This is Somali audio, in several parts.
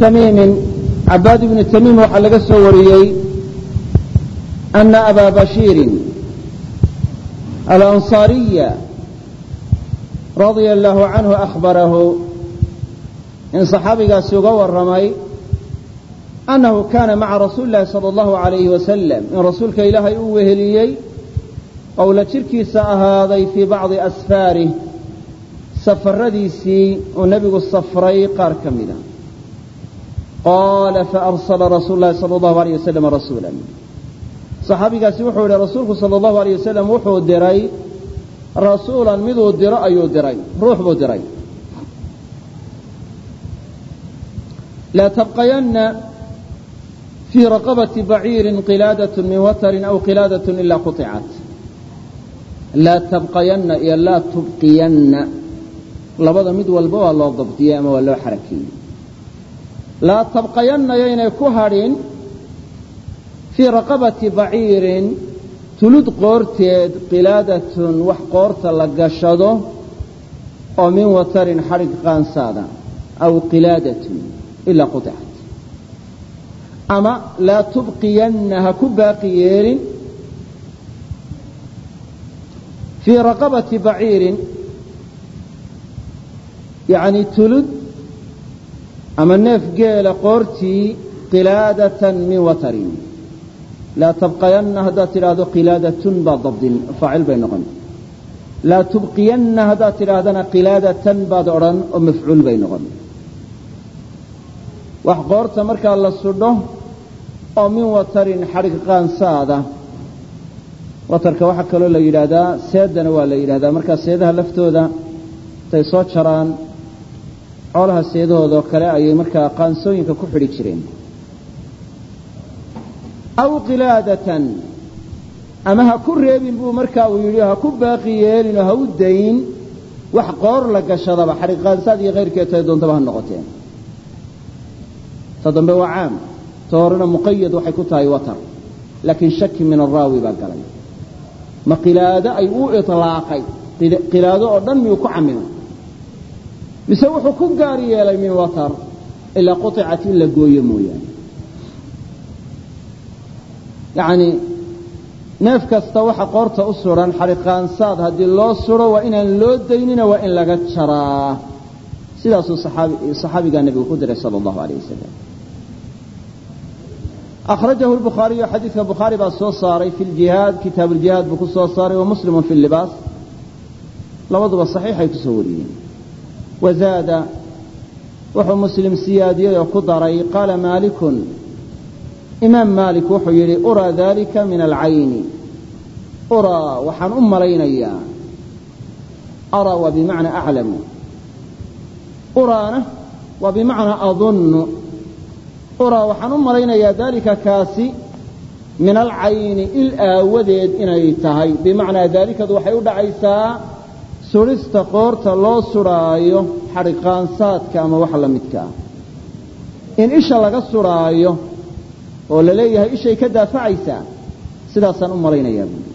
tmiimi cabaad ibni tamiim waxaa laga soo wariyey ana aba bashiiri alanصaariya radia allahu canhu ahbarahu in saxaabigaasi uga warramay annahu kaana maca rasuuli illahi sala allahu alayhi wasalam in rasuulka ilaahay uu weheliyey ou la jirhkiisa ahaaday fii bacdi asfaarih safaradiisii uu nebigu safray qaar ka mida ah qaala faarsala rasuulu lahi sala allahu alayh wasalam rasuula saxaabigaasi wuxuu yihi rasuulku sala allahu alayh wasalam wuxuu diray rasuulan miduu diro ayuu diray ruux buu diray laa tabqayanna fii raqabati baciirin qilaadat min watarin aw qilaadat ila quطicat laa tabqayanna iyo laa tubqiyanna labada mid walba waa loo dabdiyey ama waa loo xarakeeyey laa tabqayanna yaynay ku hadhin fii raqabati baciirin tulud qoorteed qilaadatun wax qoorta la gashado oo min watarin xadhig qaansaada aw qilaadatun ilaa quطicat ama laa tubqiyanna ha ku baaqi yeelin fii raqabati baciirin yacni tulud ama neef geela qoortii qilaadatan min watarin. Laa tabqayanna haddaad tidhaahdo qilaadatun baad dabdin faacil bay noqon. Laa tubqiyanna haddaad tidhaahdana qilaadatan baad odhan oo mafcuul bay noqon. Wax qoorta markaa la sudho oo min watarin xadhig qaansaada. Watarka waxaa kaloo la yidhaahdaa seedana waa la yidhahdaa markaa seedaha laftooda intay soo jaraan xoolaha seedahoodoo kale ayay markaa qaansooyinka ku xidhi jireen. Aw qilaadatan ama ha ku reebin buu markaa uu yidhi ha ku baaqi yeelinoo ha u dayn wax qoor la gashadaba xadhig qaansaad iyo kayrkeed tay doontaba ha noqoteen. Ta dambe waa caam ta muqayad waxay ku tahay watar laakiin shaki min araawi baa galay. Ma qilaado ay u ilaaqay qilaado oo dhan miyuu ku camimay mise wuxuu ku gaar yeelay min watar ilaa quطicat in la gooyo mooyaane. Yacnii neef kasta waxa qoorta u suran xadhiqaansaad haddii loo suro waa inaan loo daynina waa in laga jaraa. Sidaasuu saxaabigaa nebigu ku diray sala allahu alayh wasalam akhrajahu lbukhaariyu xadiidka bukhaari baa soo saaray fi ljihaad kitaabu ljihaad buu ku soo saaray wa muslimun fi libaas. Labaduba saxiixay ku soo wariyeen wazaada wuxuu muslim siyaadiyey oo ku daray qaala maalikun imaam maalik wuxuu yidhi uraa dalika min alcayni uraa waxaan u malaynayaa araa waa bimacnaa aclamu uraana waa bimacnaa adunnu uraa waxaan u malaynayaa daalika kaasi min alcayni il aawadeed inay tahay bimacnaa daalikadu waxay u dhacaysaa sudhista qoorta loo sudhaayo xadhiqaansaadka ama wax la midka ah. In isha laga sudhaayo oo la leeyahay ishay ka daafacaysaa sidaasaan u malaynayaa buuli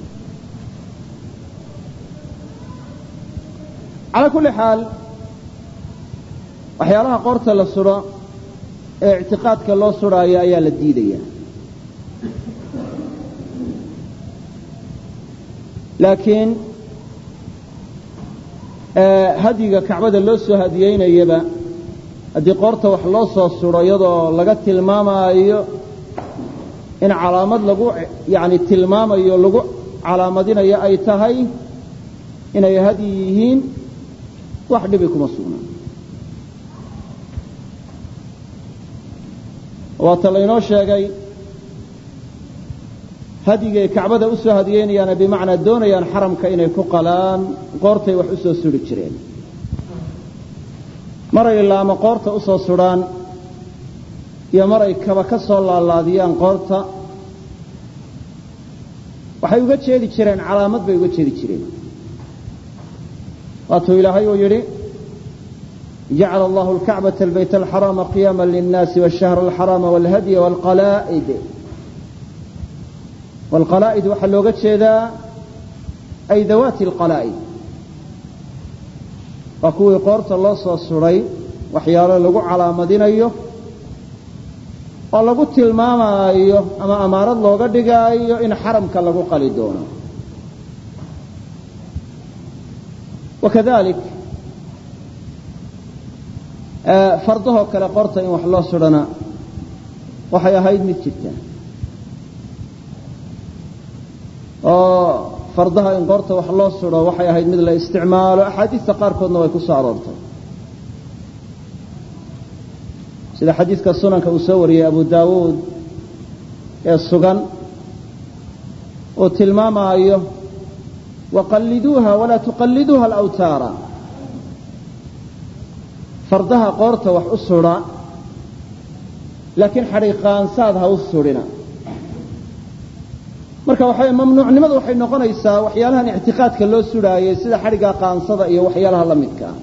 calaa kulli xaal waxyaalaha qoorta la sudho ee ictiqaadka loo sudhaayo ayaa la diidaya laakiin hadyiga kacbada loo soo hadiyeynayaba haddii qoorta wax loo soo sudho iyadoo laga tilmaamaayo in calaamad lagu yani tilmaamayo lagu calaamadinayo ay tahay inay hadyi yihiin wax dhibi kuma sugnaa waata laynoo sheegay hadyigay kacbada u soo hadiyeynayaana bimacnaa doonayaan xaramka inay ku qalaan qoortay wax u suri jireen. Maray laama qoorta u sudhaan iyo maray kaba ka soo laalaadiyaan qoorta. Waxay uga jeedi jireen calaamad bay uga jeedi jireen. Waatuu ilaahay uu yidhi jacala allahu alkacbata albayt alxaraama qiyaama linnaasi washahra alxaraama walhadya walqalaa'id walqalaa'id waxaa looga jeedaa ay dawaati alqalaa'id waa kuwii qoorta loo soo suday waxyaalo lagu calaamadinayo oo lagu tilmaamaayo ama amaarad looga dhigaayo in xaramka lagu qali doono. Wakadalik fardahoo kale qorta in wax loo sudhana waxay ahayd mid jirta oo fardaha in qorta wax loo sudho waxay ahayd mid la isticmaalo. Axaadiista qaarkoodna way ku aroortay. Sida xadiidka sunanka uu soo wariyey abu daawuud ee sugan uu tilmaamaayo waqalliduuha walaa tuqalliduuha alawtaara. Fardaha qoorta wax u sudha laakiin xadhiiqaansaad ha u sudhina marka mamnuucnimadu waxay noqonaysaa waxyaalahan ictiqaadka loo sudhaayey sida xadhigga qaansada iyo waxyaalaha la midkaa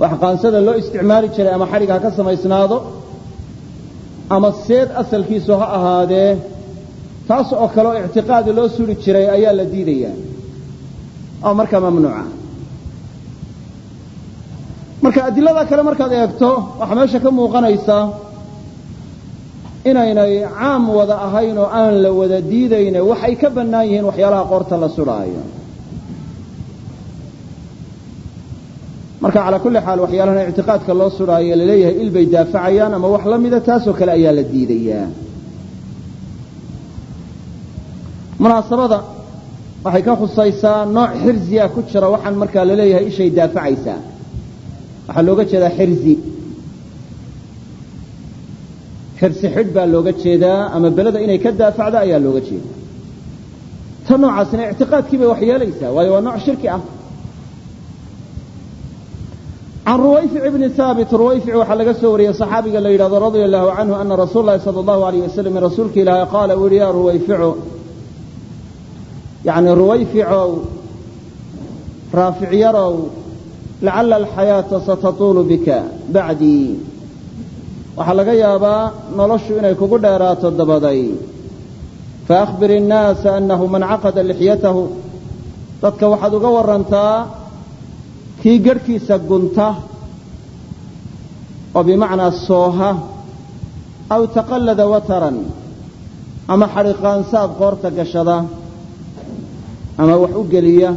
wax qaansada loo isticmaali jiray ama xadhig ha ka samaysnaado ama seed asalkiisu ha ahaadee taas oo kale oo ictiqaadi loo suri jiray ayaa la diidayaa. Oo markaa mamnuuca. Marka adilada kale markaad eegto waxaa meesha ka muuqanaysa inaynay caam wada ahayn oo aan la wada diidayne waxay ka bannaan yihiin waxyaalaha qoorta la sudhaayo marka calaa kulli xaal waxyaalahan ictiqaadka loo sudhaayo la leeyahay il bay daafacayaan ama wax la mida taasoo kale ayaa la diidayaa. Munaasabada waxay ka khusaysaa nooc xirziya ku jira waxaan markaa la leeyahay ishay daafacaysaa. Waxaa looga jeedaa xirzi hirsi xidh baa looga jeedaa ama beleda inay ka daafacdo ayaa looga jeedaa. Ta noocaasna ictiqaadkii bay wax waayo waa nooc shirki ah. Can ruwayfic bni haabit ruwayfic waxaa laga soo wariyey saxaabiga la yidhahdo radia allahu canhu ana rasuul lahi sala allahu alayh wasalam rasuulka ilaahay qaala uu yihi yaa ruwayfico yacni ruwayficow raafic lacala alxayaata satatuulu bika bacdii waxaa laga yaabaa noloshu inay kugu dheeraato dabaday. Faakbir innaasa annahu man caqada lixyatahu. Dadka waxaad uga warantaa kii garhkiisa gunta oo bimacnaa sooha aw taqallada wataran ama xadhiqaansaab qoorta gashada ama wax u geliya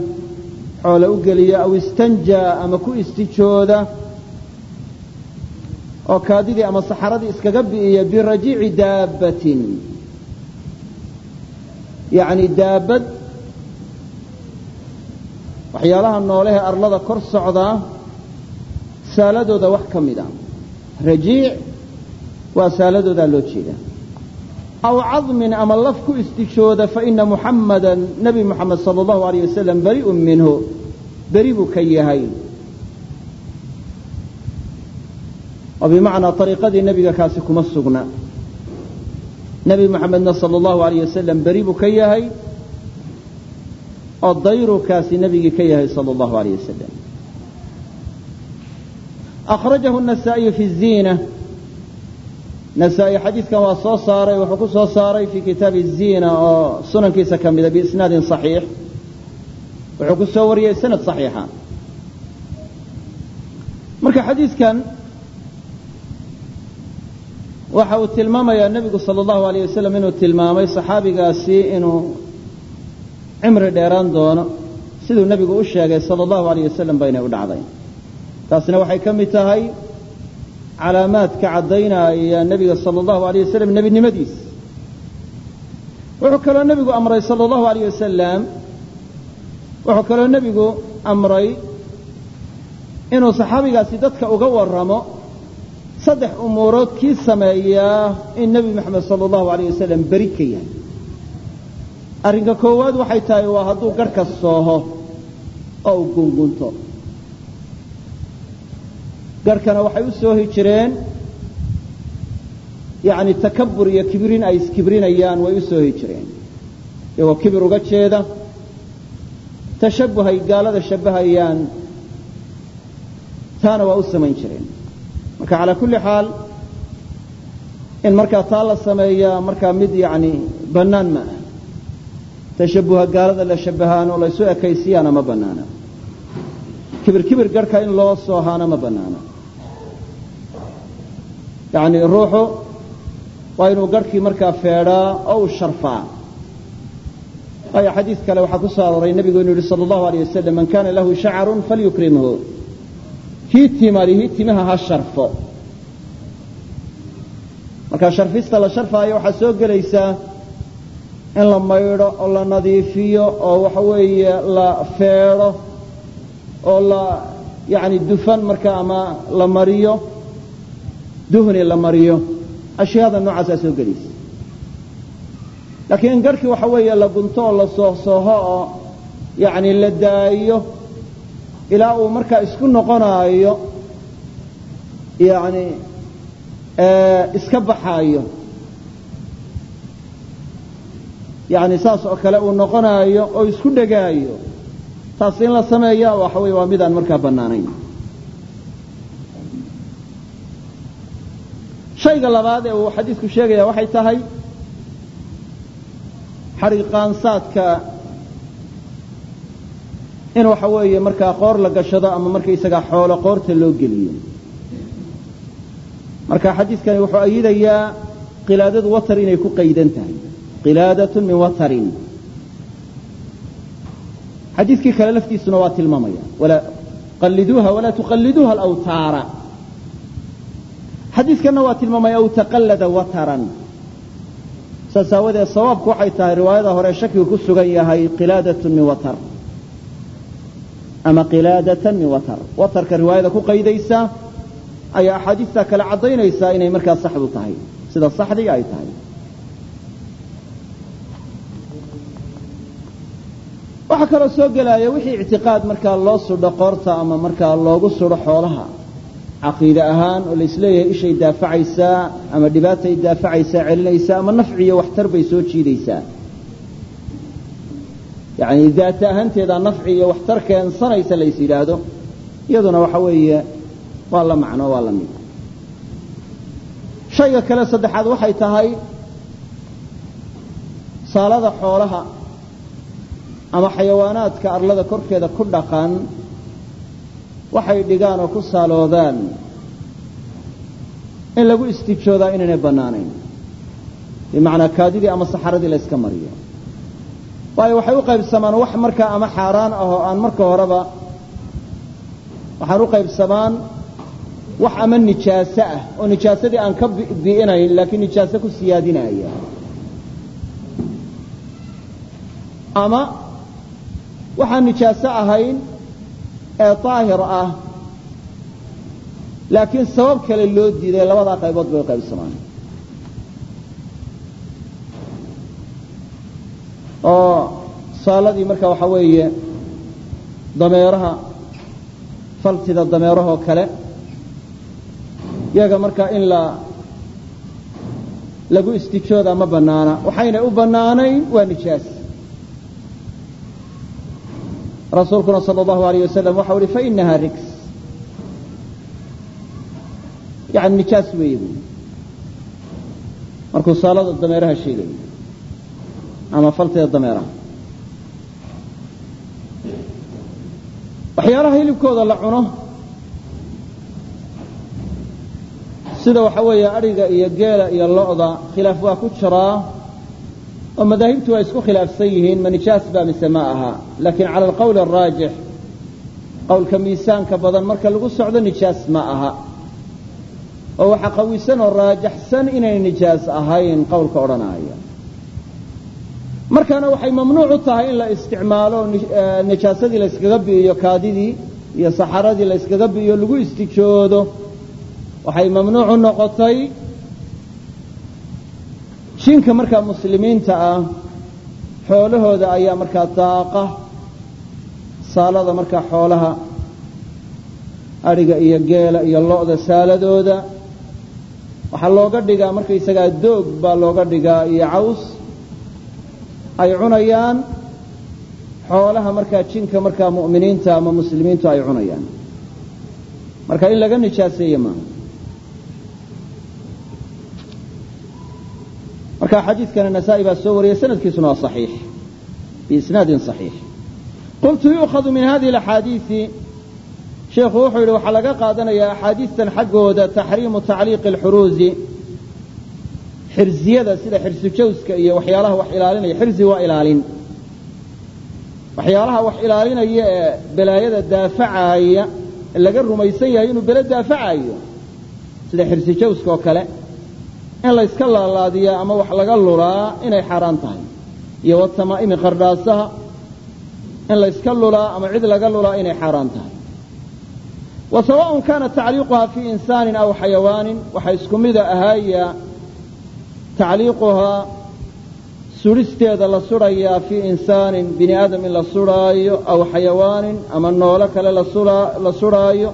xoole u geliya aw istanjaa ama ku istijooda oo kaadidii ama saxaradii iskaga bi'iya birajiici daabbatin yacni daabbad waxyaalaha noolehe arlada kor socdaa saaladooda wax ka mid a. Rajiic waa saaladoodaa loo jeeda aw cadmin ama laf ku istijooda faina muxammadan nebi moxamed sala allahu alayh wasalam bari'un minhu. Beri buu ka yahay oo bimacnaa ariiqadii nebiga kaasi kuma sugna. Nebi moxamedna sala allahu alayh wasalam beri buu ka yahay oo dayrukaasi nebigii ka yahay sala allahu alayh wasalam akhrajahu nasaa'iyu fi ziina. Nasaa-i xadiidkan waa soo saaray wuxuu ku soo saaray fii kitaabi ziina oo sunankiisa ka mida biisnaadin صaxiix wuxuu ku soo wariyey sanad صaxiixa marka xadiidkan waxa uu tilmaamayaa nebigu sala allahu alayh wasalam inuu tilmaamay saxaabigaasi inuu cimri dheeraan doono. Siduu nebigu u sheegay sala allahu alayh wasalam baynay u dhacday. Taasina waxay ka mid tahay calaamaadka caddaynaya nebiga sala allahu alayh wasalam nebinimadiis. Wuxuu kaloo nebigu amray sala allahu alayh wasalam wuxuu kaloo nebigu amray inuu saxaabigaasi dadka uga warramo saddex umuurood kii sameeyaa in nebi moxamed sala allahu alayh wasalam beri ka yahay. Arrinka koowaad waxay tahay waa hadduu garhka sooho oo uu gungunto garhkana waxay u soohi jireen yacni takabur iyo kibrin ay iskibrinayaan way u soohi jireen. Iyagoo kibir uga jeeda tashabbuhay gaalada shabbahayaan taana waa u samayn jireen marka calaa kulli xaal in markaa taa la sameeyaa markaa mid yacni bannaan ma ah tashabbuha gaalada la shabbahaan oo laysu ekaysiyaana ma bannaana. Kibir kibir garhka in loo soohaana ma bannaana. Yani ruuxu waa inuu garhkii markaa feedhaa oo u sharfaa. Waayo xadiid kale waxaa ku soo arooray nebigu inuu yihi sala allahu aleyh wasalam man kana lahu shacarun falyukrimhu kii timalihi timaha ha sharfo. Marka sharfista la sharfaayo waxaa soo gelaysaa in la maydho oo la nadiifiyo oo waxa weeye la feedho oo la yani dufan marka ama la mariyo duhni la mariyo. Ashyaada noocaasaa soo gelaysa. Laakiin in waxa weeye la gunto oo la soohsooho oo yani la daayo ilaa uu markaa isku noqonaayo yani iska baxaayo. Yani saas oo kale uu noqonaayo oo isku dhegaayo. Taas in la sameeya waxa wey waa midaan markaa bannaanayn. Shayga labaad ee uu xadiidku sheegaya waxay tahay xadhiqaansaadka in waxa weeye markaa qoor la gashado ama markaysagaa xoolo qoorta loo geliyo. Marka xadiidkani wuxuu ayidayaa qilaadadu watar inay ku qaydan tahay. Qilaadatun min watarin. Xadiidkii kale laftiisuna waa tilmaamaya. Qalliduuha walaa tuqalliduuha alawtaara. Xadiidkanna waa tilmaamaya aw taqallada wataran. Saas aawadeed sawaabku waxay tahay riwaayada hore shakigu ku sugan yahay qilaadatun min watar ama qilaadatan min watar. Watarka riwaayada ku qaydaysa ayaa axaadiistaa kale caddaynaysaa inay markaa saxdu tahay sida saxdii ay tahay. Waxaa kaloo soo gelaya wixii ictiqaad markaa loo sudho qoorta ama markaa loogu sudho xoolaha. Caqiide ahaan oo laisleeyahay ishay daafacaysaa ama dhibaatay daafacaysaa celinaysaa ama nafci iyo waxtar bay soo jiidaysaa yani daata ahaanteedaa nafci iyo waxtar keensanaysa lays yidhaahdo iyaduna waxa weeye waa la macno waa la mid. Shayga kale saddexaad waxay tahay saalada xoolaha ama xayawaanaadka arlada korkeeda ku dhaqan waxay dhigaan oo ku saaloodaan in lagu istijoodaa inaynay bannaanayn. Bimacnaa kaadidii ama saxaradii la yska mariyo waayo waxay u qaybsamaan wax markaa ama xaaraan ah oo aan marka horeba waxaan u qaybsamaan wax ama nijaaso ah oo nijaasadii aan ka bi'inayn laakiin nijaaso ku siyaadinaya. Ama waxaan nijaaso ahayn ee daahir ah laakiin sabab kale loo diiday labadaa qaybood bay u qaybsamaan oo saaladii marka waxa weeye dameeraha faltida dameerahoo kale yaga markaa in la lagu istijooda ma bannaana. Waxaynay u bannaanayn waa nijaas. Rasuulkuna sal allahu alayh wasalam waxau uhi fainaha rigs yani nijaas weeye. Bu markuu saalada dameeraha sheegayo ama falteeda dameeraha waxyaalaha hilibkooda la cuno sida waxa weeye adhiga iyo geela iyo lo'da khilaaf waa ku jiraa oo madaahibtu waa isku khilaafsan yihiin ma nijaas ba mise ma aha. Laakiin cala alqowl araajix qowlka miisaanka badan marka lagu socdo nijaas ma aha. Oo waxaa qawisan oo raajaxsan inay nijaas ahayn qowlka odhanaya markaana waxay mamnuuc u tahay in la isticmaalo nijaasadii la yskaga bi'iyo kaadidii iyo saxaradii la yskaga bi'iyo lagu istijoodo waxay mamnuucu noqotay jinka markaa muslimiinta ah xoolahooda ayaa markaa daaqa saalada markaa xoolaha adhiga iyo geela iyo lo'da saaladooda. Waxaa looga dhigaa markaysagaa doog baa looga dhigaa iyo caws ay cunayaan xoolaha markaa jinka markaa mu'miniinta ama muslimiintu ay cunayaan. Marka in laga nijaaseeye maaha marka xadiidkana nasaa-i baa soo wariyay sanadkiisuna waa saxiix. Biisnaadin saxiix. Qultu yu'khadu min hadihi axaadiii sheikhu wuxuu yidhi waxaa laga qaadanayaa axaadiistan xaggooda taxriimu tacliiqi alxuruusi xirsiyada sida xirsijawska iyo waxyaalaha wax ilaalinaya. Xirsi waa ilaalin. Waxyaalaha wax ilaalinaya ee balaayada daafacaaya laga rumaysan yahay inuu bele daafacayo sida xirsijawska oo kale in layska laalaadiyaa ama wax laga lulaa inay xaaraan tahay. Iyo watamaa'imi qardhaasaha in layska lulaa ama cid laga lulaa inay xaaraan tahay. Wa sawaaءun kaana tacliiquhaa fii insaanin aw xayawaanin waxaa isku mida ahaaya tacliiquhaa sudhisteeda la sudhayaa fii insaanin bini aadam in la sudhaayo aw xayawaanin ama noolo kale la sudhaayo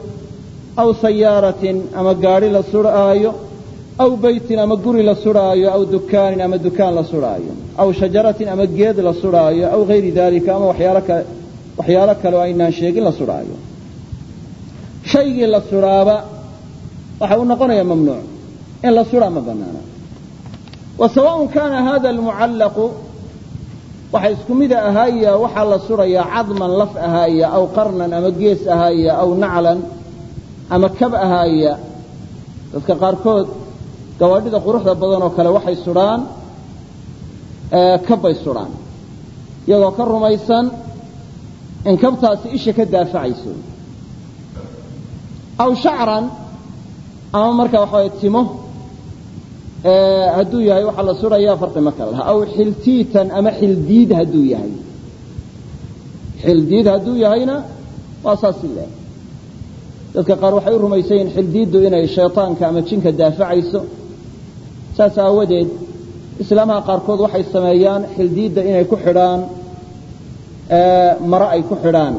aw sayaaratin ama gaadhi la sudhaayo aw beytin ama guri la sudhaayo aw dukaanin ama dukaan la sudhaayo aw shajaratin ama geed la sudhaayo aw hayri daalika ama waxyaalo kale waxyaalo kale oo aynaan sheegin la sudhaayo shaygii la sudhaaba waxa uu noqonayaa mamnuuc in la sudhaa ma banaana sawaaءun kaana hada almucallaqu waxa isku mida ahaaya waxaa la sudhayaa cadman laf ahaaya aw qarnan ama gees ahaaya aw naclan ama kab ahaaya dadka qaarkood gawaadhida quruxda badan oo kale waxay sudhaan kabbay sudhaan iyagoo ka rumaysan in kabtaasi isha ka daafacayso. Aw shacran ama marka waxa hadduu yahay waxaa la sudhayaa farqi ma kala laha aw xiltiitan ama xildiid hadduu yahay. Xildiid hadduu yahayna waa saas i leeh dadka qaar waxay u rumaysan yihiin xildiiddu inay shayطaanka ama jinka daafacayso. Saas aawadeed islaamaha qaarkood waxay sameeyaan xildiidda inay ku xidhaan maro ay ku xidhaan.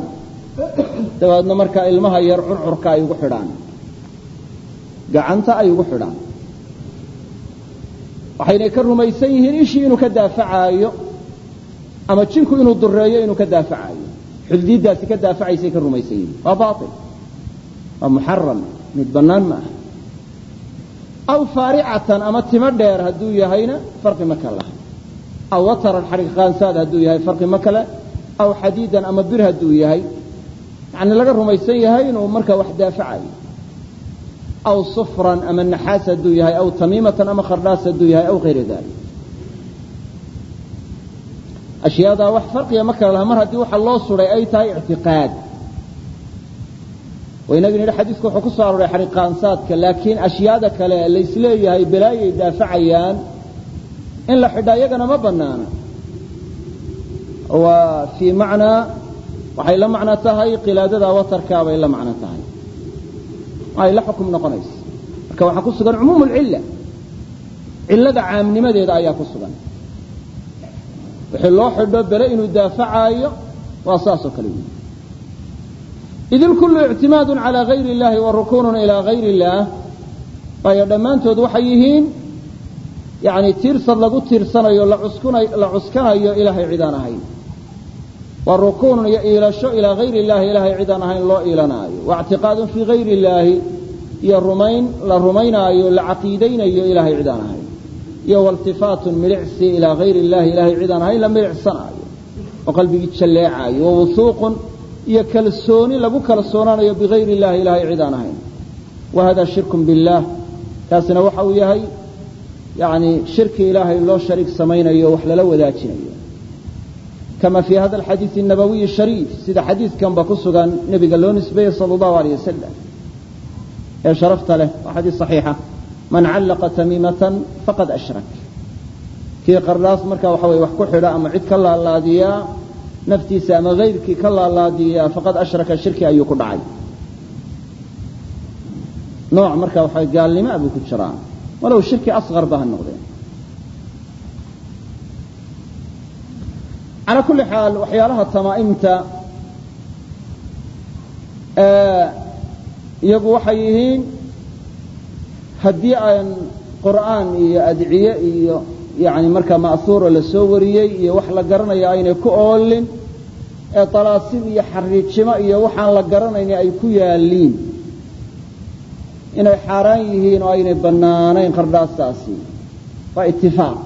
Dabeedna markaa ilmaha yar curcurka ay ugu xidhaan. Gacanta ay ugu xidhaan waxaynay ka rumaysan yihiin ishii inuu ka daafacaayo ama jinku inuu dureeyo inuu ka daafacaayo. Xildiiddaasi ka daafacaysay ka rumaysan yihiin. Waa baail waa muxaram mid bannaan ma aha. Aw faaricatan ama timo dheer hadduu yahayna farqi ma kale. Aw wataran xadhig qaansaad hadduu yahay farqi ma kale. Aw xadiidan ama bir hadduu yahay. Yani laga rumaysan yahay inuu markaa wax daafacayo aw sufran ama naxaas hadduu yahay aw tamiimatan ama khardhaas hadduu yahay aw hayra dalik ashyaadaa wax farqiga ma kale laha mar haddii waxa loo suday ay tahay ictiqaad waynagi nidhi xadiisku wuxuu ku soo arooray xariqaansaadka laakiin ashyaada kale laysleeyahay balaayay daafacayaan in la xidhaa iyagana ma banaana waa fii macnaa waxay la macno tahay qilaadada watarkaa la macno tahay ay la xukum noqonaysa marka waxaa ku sugan cumuum lcilla cillada caamnimadeeda ayaa ku sugan. Wixii loo xidho bele inuu daafacaayo waa saasoo kale. Wey id ilkullu ictimaadu calaa gayri اllahi wa rukunun ilaa gayri اllaah waayo dhammaantood waxay yihiin yani tiirsad lagu tiirsanayo la cuskanayo ilaahay cidaan ahayn waa rukuunun iyo iilasho ilaa hayri illaahi ilaahay cidaan ahayn loo iilanaayo. Wa ctiqaadun fii hayri illaahi iyo rumayn la rumaynaayo la caqiidaynayo ilaahay cidaan ahayn. Iyo waltifaatun milicsi ilaa hayri illaahi ilaahay cidaan ahayn la milicsanaayo oo qalbigii jalleecaayo wa wuhuuqun iyo kalsooni lagu kalsoonaanayo bihayri illaahi ilaahay cidaan ahayn. Wa hada shirkun billaah kaasina waxa uu yahay yani shirki ilaahay loo shariig samaynayo wax lala wadaajinayo kama fii hada alxadiidi nabawiyi shariif sida xadiidkanba ku sugan nebiga loo nisbeeye sala allahu aleyh wasalam ee sharafta leh waa xadiis saxiixa man callaqa tamiimatan faqad ashrak kii qardhaas marka waxa weye wax ku xidha ama cid ka laalaadiya naftiisa ama hayrkii ka laalaadiya faqad ashraka shirki ayuu ku dhacay nooc marka waxa gaalnimo abuu ku jiraa walow shirki asqarba ha noqdeen calaa kulli xaal waxyaalaha tamaa'imta iyagu waxay yihiin haddii aan qur'aan iyo adciye iyo yani markaa ma'huura la soo wariyey iyo wax la garanaya aynay ku oolin ee dalaasim iyo xariijimo iyo waxaan la garanayni ay ku yaaliin inay xaaraan yihiin oo aynay bannaanayn qardhaastaasi waa itifaaq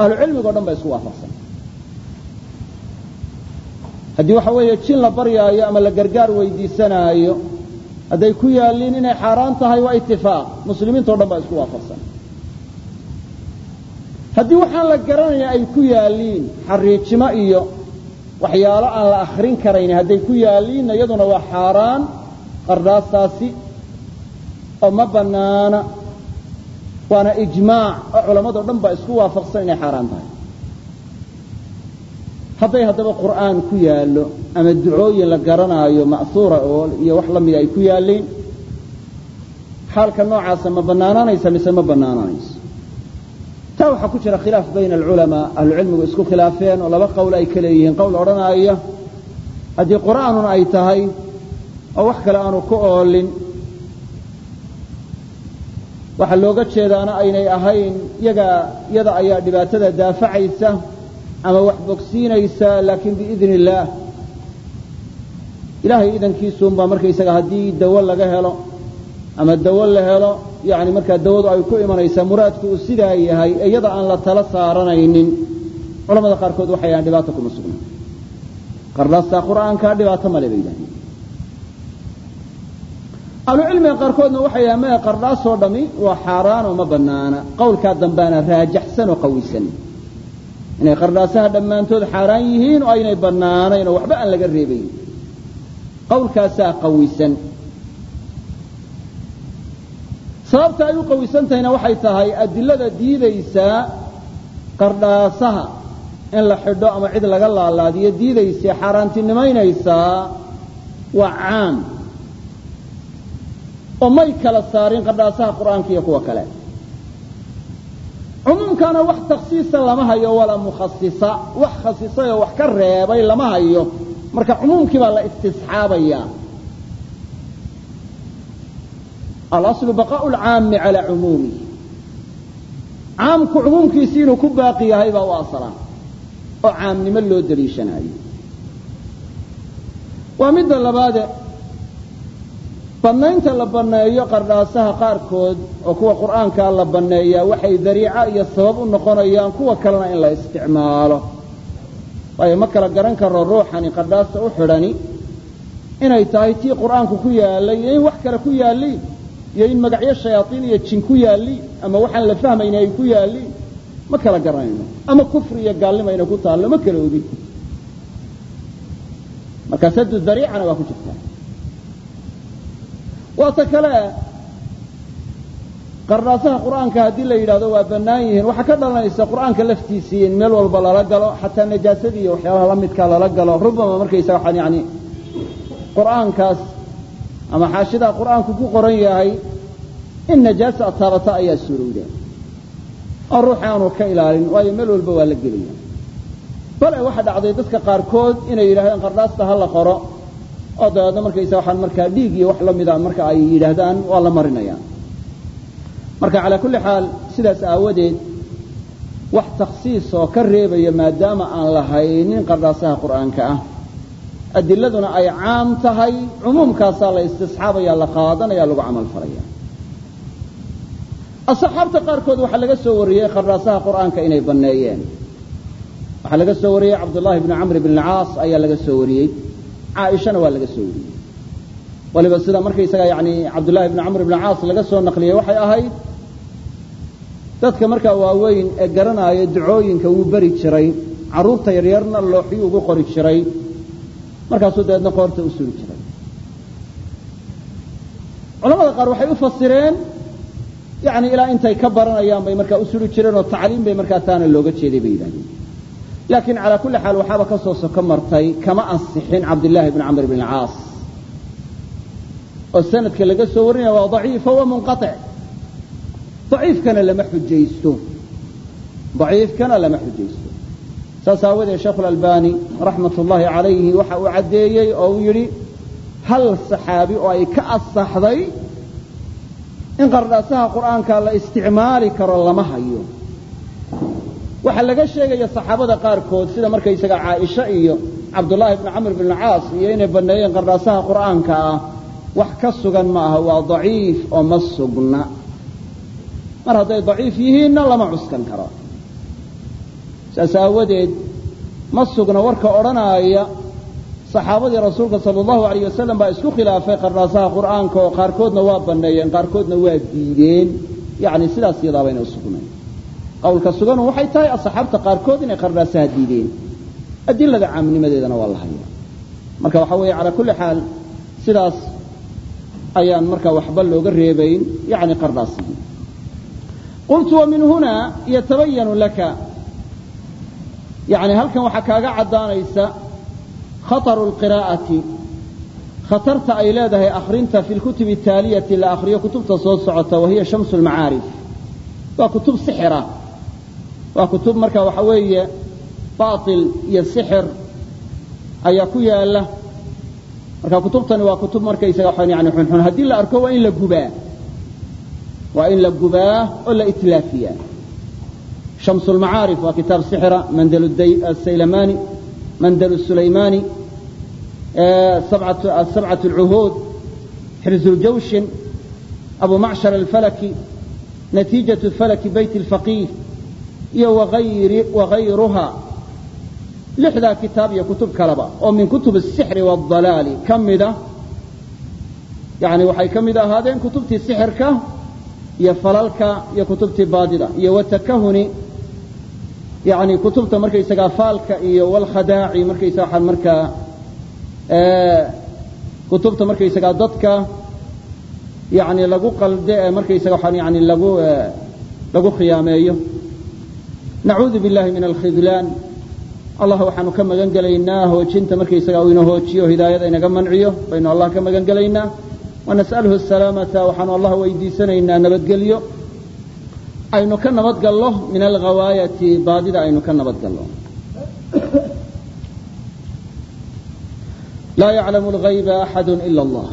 ahlucilmigo dhan ba isku waafaqsan haddii waxa weeye jin la baryaayo ama la gargaar weydiisanaayo hadday ku yaalliin inay xaaraan tahay waa itifaaq muslimiinta o dhan baa isku waafaqsan. Haddii waxaan la garanaya ay ku yaalliin xariijimo iyo waxyaalo aan la akrin karayn hadday ku yaalliinna iyaduna waa xaaraan qardhaastaasi oo ma bannaana waana ijmaac oo culammado dhan baa isku waafaqsan inay xaaraan tahay hadday haddaba qur'aan ku yaallo ama ducooyin la garanaayo ma'huura oo iyo wax la ay ku yaalliin xaalka noocaasa ma bannaanaanaysa mise ma bannaanaanayso? Taa waxaa ku jira khilaaf bayna alculamaa ahlucilmigu isku khilaafeen oo laba qowl ay ka leeyihiin. Qowl odhanaya haddii qur'aanun ay tahay oo wax kale aanu ku oolin waxaa looga jeedaana aynay ahayn yaga yada ayaa dhibaatada daafacaysa ama wax bogsiinaysa laakiin biidni illaah ilaahay idankiisuunbaa markaysaga haddii dawo laga helo ama dawo la helo yani markaa dawadu ay ku imanaysaa muraadku uu sidaa yahay iyada aan la tala saaranaynin. Culamada qaarkood waxay yahaan dhibaato kuma sugna. Qardhaastaa qur'aankaa dhibaato male bay yidhahdeen ahlucilmiga qaarkoodna waxay yahaan maya qardhaasoo dhami waa xaaraanoo ma bannaana. Qowlkaa dambaana raajaxsan oo qawisan inay qardhaasaha dhammaantood xaaraan yihiin oo aynay bannaanayn oo waxba aan laga reebayn. Qowlkaasaa qawisan. Sababta ay u qawisan tahayna waxay tahay adilada diidaysaa qardhaasaha in la xidho ama cid laga laalaadiyo diidaysa xaaraantinimaynaysaa waa caam oo may kala saarin qardhaasaha qur'aanka iyo kuwa kale cumuumkaana wax taksiisa lama hayo walaa mukhasisa wax khasisay oo wax ka reebay lama hayo. Marka cumuumkii baa la istisxaabaya alaslu baqaau lcaami calaa cumuumihi caamku cumuumkiisi inuu ku baaqi yahay baa u asala oo caamnimo loo daliishanayo. Waa midda labaade bannaynta la banneeyo qardhaasaha qaarkood oo kuwa qur'aankaa la banneeyaa waxay dariico iyo sabab u noqonayaan kuwa kalena in la isticmaalo. Waayo ma kala garan karo ruuxani qardhaasta u xidhani inay tahay tii qur'aanku ku yaallay iyo in wax kale ku yaalliin iyo in magacyo shayaaiin iyo jin ku yaalliin ama waxaan la fahmayna ay ku yaalliin ma kala garanayno ama kufri iyo gaalnimo ayna ku taallo ma kala ogin markaa sadu dariicana waa ku jirtaa waata kale qardhaasaha qur'aanka haddii la yidhahdo waa bannaan yihiin. Waxaa ka dhalanaysa qur'aanka laftiisii in meel walba lala galo xataa najaasadii iyo waxyaalaha la midkaa lala galo. Rubama markaysa waxaan yani qur'aankaas ama xaashidaa qur'aanku ku qoran yahay in najaasa ataabata ayaa suurowda oo ruuxi aanu ka ilaalin waayo meel walba waa la gelaya bale waxa dhacday dadka qaarkood inay yidhahdeen qardhaasta ha la qoro oo dabeedna markaysa waxaan markaa dhiig iyo wax la mida marka ay yidhaahdaan waa la marinaya. Marka calaa kulli xaal sidaas aawadeed wax takhsiis oo ka reebaya maadaama aan lahaynin qardhaasaha qur'aanka ah. Adiladuna ay caam tahay cumuumkaasaa la istisxaabaya la qaadanaya lagu camal falaya asxaabta qaarkood waxaa laga soo wariyey qardhaasaha qur'aanka inay banneeyeen. Waxaa laga soo wariyey cabdullaahi bni camr bn alcaas ayaa laga soo wariyey caaishana waa laga soo wariyey. Waliba sida markaysaga yani cabdullaahi bni camr bn caas laga soo naqliyey waxay ahayd dadka markaa waaweyn ee garanaayo ducooyinka wuu beri jiray carruurta yaryarna looxyuu ugu qori jiray markaasuu dabeedna qoorta u suri jiray. Culamada qaar waxay u fasireen yani ilaa intay ka baranayaan bay markaa u suri jireen oo tacliim bay markaa taana looga jeeday bay yidhahdeen laakiin calaa kulli xaal waxaaba ka soo soko martay kama ansixin cabdillaahi bni camr bn alcaas. oo sanadka laga soo warinaya waa daciifo wa munqaic daciifkana lama xujaysto. daciifkana lama xujaysto. saas aawadeed sheekhu lalbani raxmat ullaahi calayhi waxa uu caddeeyey oo uu yidhi hal saxaabi oo ay ka asaxday in qardhaasaha qur'aanka la isticmaali karo lama hayo waxaa laga sheegaya saxaabada qaarkood sida markaysaga caaisha iyo cabdullaahi bni camr bn caas iyo inay banneeyeen qardhaasaha qur'aanka ah wax ka sugan ma aha waa daciif oo ma sugna. Mar hadday daciif yihiinna lama cuskan karo. Saas aawadeed ma sugna warka odhanaaya. Saxaabadii rasuulka sala allahu alayh wasalam baa isku khilaafay qardhaasaha qur'aanka oo qaarkoodna waa banneeyeen qaarkoodna waa diideen. Yani sidaas iyadaabayna usugnayn qawlka suganu waxay tahay asxaabta qaarkood inay qardhaasaha diideen adilada caamnimadeedana waa la haya marka waxa weeye calaa kulli xaal sidaas ayaan marka waxba looga reebayn yani qardhaasigii qultu wa huna yatabayanu laka. Yani halkan waxaa kaaga caddaanaysa khataru lqiraa'ati khatarta ay leedahay akhrinta fi lkutubi ataaliyati la akhriyo kutubta soo socota wahiya shamsu lmacaarif waa kutub sixira waa kutub marka waxa weeye baatil iyo sixir ayaa ku yaalla marka kutubtani waa kutub markaysaga yani xunxun haddii la arko waa in la gubaa. Waa in la gubaa oo la itlaafiyaa. Lmacaarif waa kitaab sixira mandal saylamani mandal sulaymani sabcat alcuhuud xirzu ljawshin abu macshar alfalaki natiijatu falaki bayt alfaqiih iyo wagayruha lixdaa kitaab iyo kutub kaleba oo min kutub asixri waaldalaali ka mida yani waxay ka mid ahaadeen kutubtii sixirka iyo falalka iyo kutubtii baadida iyo watakahuni yani kutubta markaysagaa faalka iyo walkhadaaci markaysa waxaan markaa kutubta markaysagaa dadka yani lagu qalde ee markaysaga yani lagu lagu khiyaameeyo nacuudu billahi min alkhidlaan allah waxaanu ka magan gelaynaa hoojinta markaysaga uu ina hoojiyo hidaayada inaga manciyo baynu allah ka magan gelaynaa wanas'aluhu asalaamata waxaanu allah weydiisanaynaa nabadgelyo. Aynu ka nabadgallo min alghawaayati baadida aynu ka nabadgallo. Laa yaclamu alghayba axadu ila allah.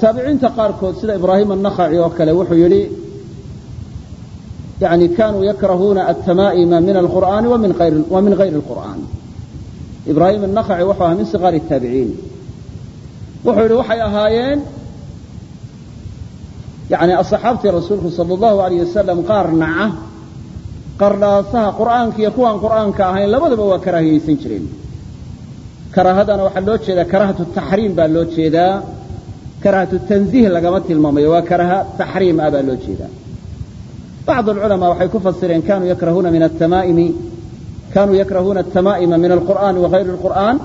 Taabiciinta qaarkood sida ibraahim annakhaci oo kale wuxuu yidhi yani kanuu yakrahuuna altamaa'ima min alqur'aani wa min gayri alqur'aan ibraahim annakhaci wuxuu ahaa min sigaari taabiciin wuxuu yidhi waxay ahaayeen yani asxaabtii rasuulku sala allahu alayh wasalam qaar naca qardhaasaha qur'aanka iyo kuwaan qur'aanka ahayn labadaba waa karaahiyaysan jireen karaahadana waxaa loo jeedaa karaahatu taxriim baa loo jeedaa karaahatu tanziih lagama tilmaamayo waa karaaha taxriim ah baa loo jeedaa bacd alculamaa waxay ku fasireen kanuu yakrahuuna atamaa'ima min alqur'aani wa gayri alqur'aan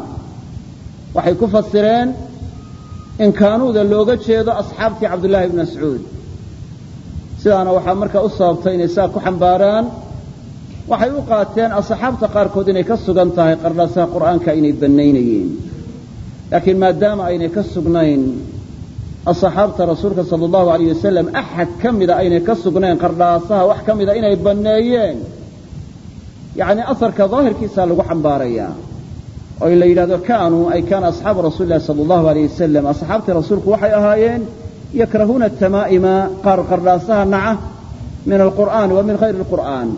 waxay ku fasireen in kaanuuda looga jeedo asxaabtii cabdullaahi ibni mascuud sidaana waxaa markaa u sababtay inay saa ku xambaaraan waxay u qaateen asxaabta qaarkood inay ka sugan tahay qardhaasaha qur'aanka inay bannaynayeen laakiin maadaama aynay ka sugnayn asxaabta rasuulka sala allahu alayh wasalam axad ka mida aynay ka sugnayn qardhaasaha wax ka mida inay banneeyeen. Yacni asarka daahirkiisaa lagu xambaarayaa oo la yidhahdo kaanuu ay kaana asxaabu rasuuli sala allahu alayh wasalam asxaabtii rasuulku waxay ahaayeen yakrahuuna atamaa'ima qaar qardhaasaha naca min alqur'aani wa min hayri alqur'aan.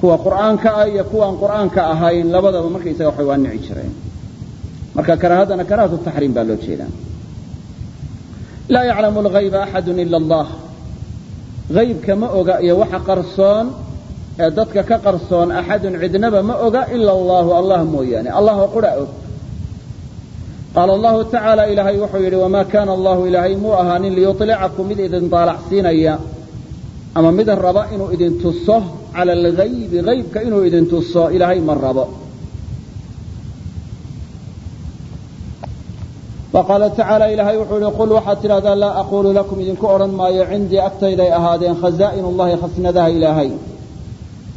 Kuwa qur'aanka ah iyo kuwaan qur'aanka ahayn labadaba markaysaga waxay waa nici jireen. Marka karaahadana karaahatu taxriim baa loo jeedaa laa yaclamu alghayba axadu ila allah. Haybka ma oga iyo waxa qarsoon ee dadka ka qarsoon axadun cidnaba ma oga ila allahu allah mooyaane allah qura og. Qaala allahu tacaala ilaahay wuxuu yidhi wamaa kaana allahu ilaahay muu ahaanin liyuطlicakum mid idin daalacsiinaya ama mid raba inuu idin tuso cala alghaybi haybka inuu idin tuso ilaahay ma rabo faqaala tacaala ilaahay wuxuu ihi qul waxaad tidhahdaa laa aquulu lakum idinku odhan maayo cindii agtayday ahaadeen khazaa'in ullahi khasnadaha ilaahay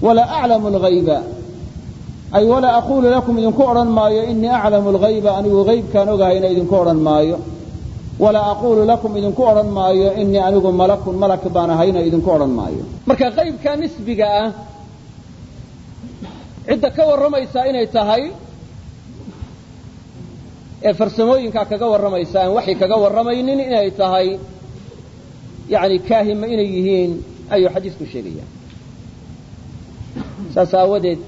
walaa aclamu lghayba ay walaa aquulu lakum idinku odhan maayo inii aclamu lghayba anigu haybkaan ogahayna idinku odhan maayo walaa aquulu lakum idinku odhan maayo inii anigu malakun malak baan ahayna idinku odhan maayo marka qaybka nisbiga ah cidda ka warramaysa inay tahay ee farsamooyinkaa kaga warramaysa aan waxay kaga warramaynin inay tahay yani kaahima inay yihiin ayuu xadiisku sheegaya saas aawadeed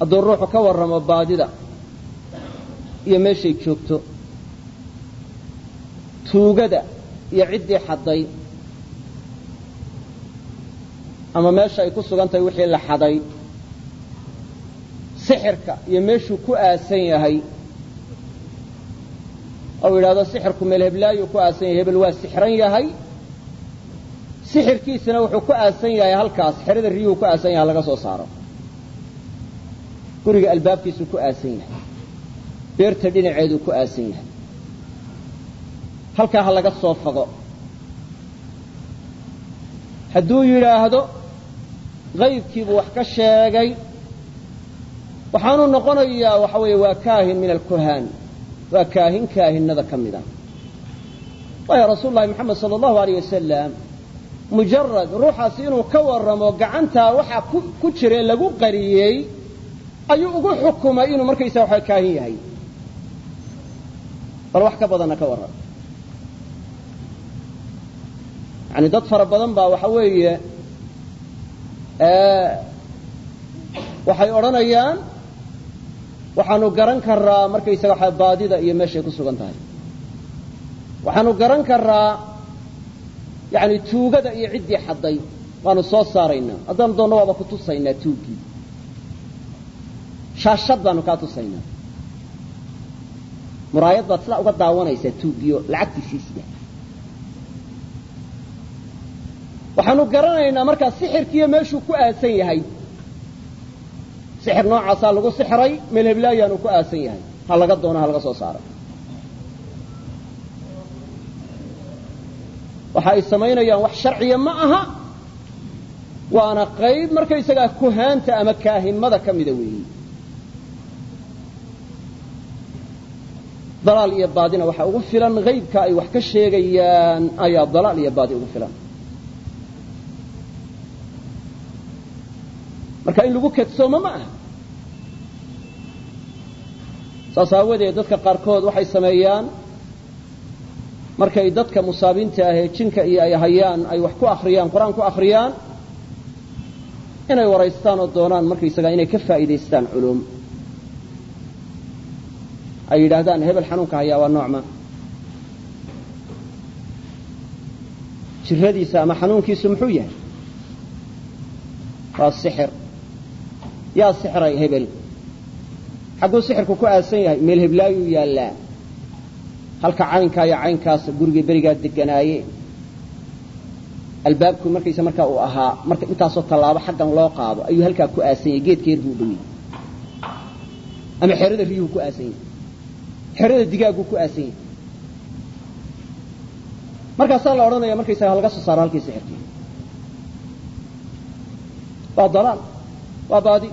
hadduu ruuxu ka warramo baadida iyo meeshay joogto tuugada iyo ciddii xadday ama meesha ay ku sugan tahay wixii la xaday sixirka iyo meeshuu ku aasan yahay ou yidhahdo sixirku meel heblaayuu ku aasan yahay hebel waa sixran yahay. Sixirkiisana wuxuu ku aasan yahay halkaas xerada riyuhu ku aasan yahay laga soo saaro. Guriga albaabkiisuu ku aasan yahay. Beerta dhinaceeduu ku aasan yahay. Halkaa ha laga soo fago hadduu yidhaahdo qaybkiibuu wax ka sheegay waxaanuu noqonayaa waxa weeye waa kaahin min alkuhaan waa kaahin kaahinada ka mid ah waayo rasuulu llahi moxamed sala allahu alayh wasalam mujarad ruuxaasi inuu ka warramo gacantaa waxaa ku jira lagu qariyey ayuu ugu xukumay inuu markaysaa waxa kaahin yahay. Bal wax ka badanna ka warram yani dad fara badan baa waxa weeye waxay odhanayaan waxaanu garan karaa markaysaga baadida iyo meeshay ku sugan tahay. Waxaanu garan karaa yani tuugada iyo ciddii xadday waanu soo saaraynaa. Haddaanu doonno waaba ku tusaynaa tuuggii shaashad baanu kaa tusaynaa. Muraayad baad sidaa uga daawanaysaa tuuggiio lacagtiisiisya waxaanu garanaynaa markaa sixirkiiyo meeshuu ku aasan yahay sixir noocaasaa lagu sixray meel heblaayaanu ku aasan yahay. Ha laga doono ha laga soo saaro. Waxa ay samaynayaan wax sharciya ma aha waana qayb markaysagaa kuhaanta ama kaahimada ka mida weeyi. Dalaal iyo baadina waxaa ugu filan haybka ay wax ka sheegayaan ayaa dalaal iyo baadi ugu filan marka in lagu kadsoomo ma aha saas aawadeed dadka qaarkood waxay sameeyaan markay dadka musaabiinta ah ee jinka iyo ay hayaan ay wax ku akriyaan qur'aan ku akriyaan inay waraystaan oo doonaan markaysagaa inay ka faa'iidaystaan culum ay yidhaahdaan hebel xanuunka hayaa waa noocma jiradiisa ama xanuunkiisu muxuu yahay? Waa sixir yaa sixray hebel. Xagguu sixirku ku aasan yahay meel heblaayuu yaallaa. Halka caynkaa iyo caynkaas guriga berigaa deganaaye albaabku markaysa markaa uu ahaa marka intaasoo tallaabo xaggan loo qaado ayuu halkaa ku aasan yahay geedkeer buu dhowey ama xerada riyuhu ku aasan yahay. Xerada digaagguu ku aasan yahay. Markaasaa la odhanaya markaysaga halaga soo saaro halkii sixirkii. Waa dalaal. Waa baadi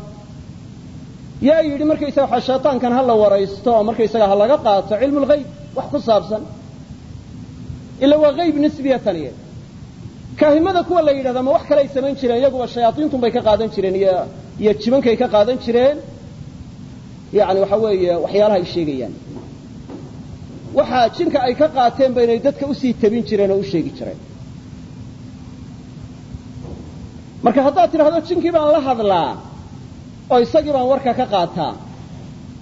yaa yidhi markaysaga waxa shayطaankan ha la waraysto oo markaysaga ha laga qaato cilmu اlgayb wax ku saabsan. Ila waa hayb nisbiya taniye kaahimada kuwa la yidhahda ma wax kale ay samayn jireen? Iyaguba shayaaiintun bay ka qaadan jireen iyo jibankay ka qaadan jireen. Yani waxa weeye waxyaalaha ay sheegayaan. Waxaa jinka ay ka qaateen ba inay dadka u sii tabin jireen oo u sheegi jireen. Marka haddaad tidhahdo jinkii baan la hadlaa oo isagii baan warka ka qaataa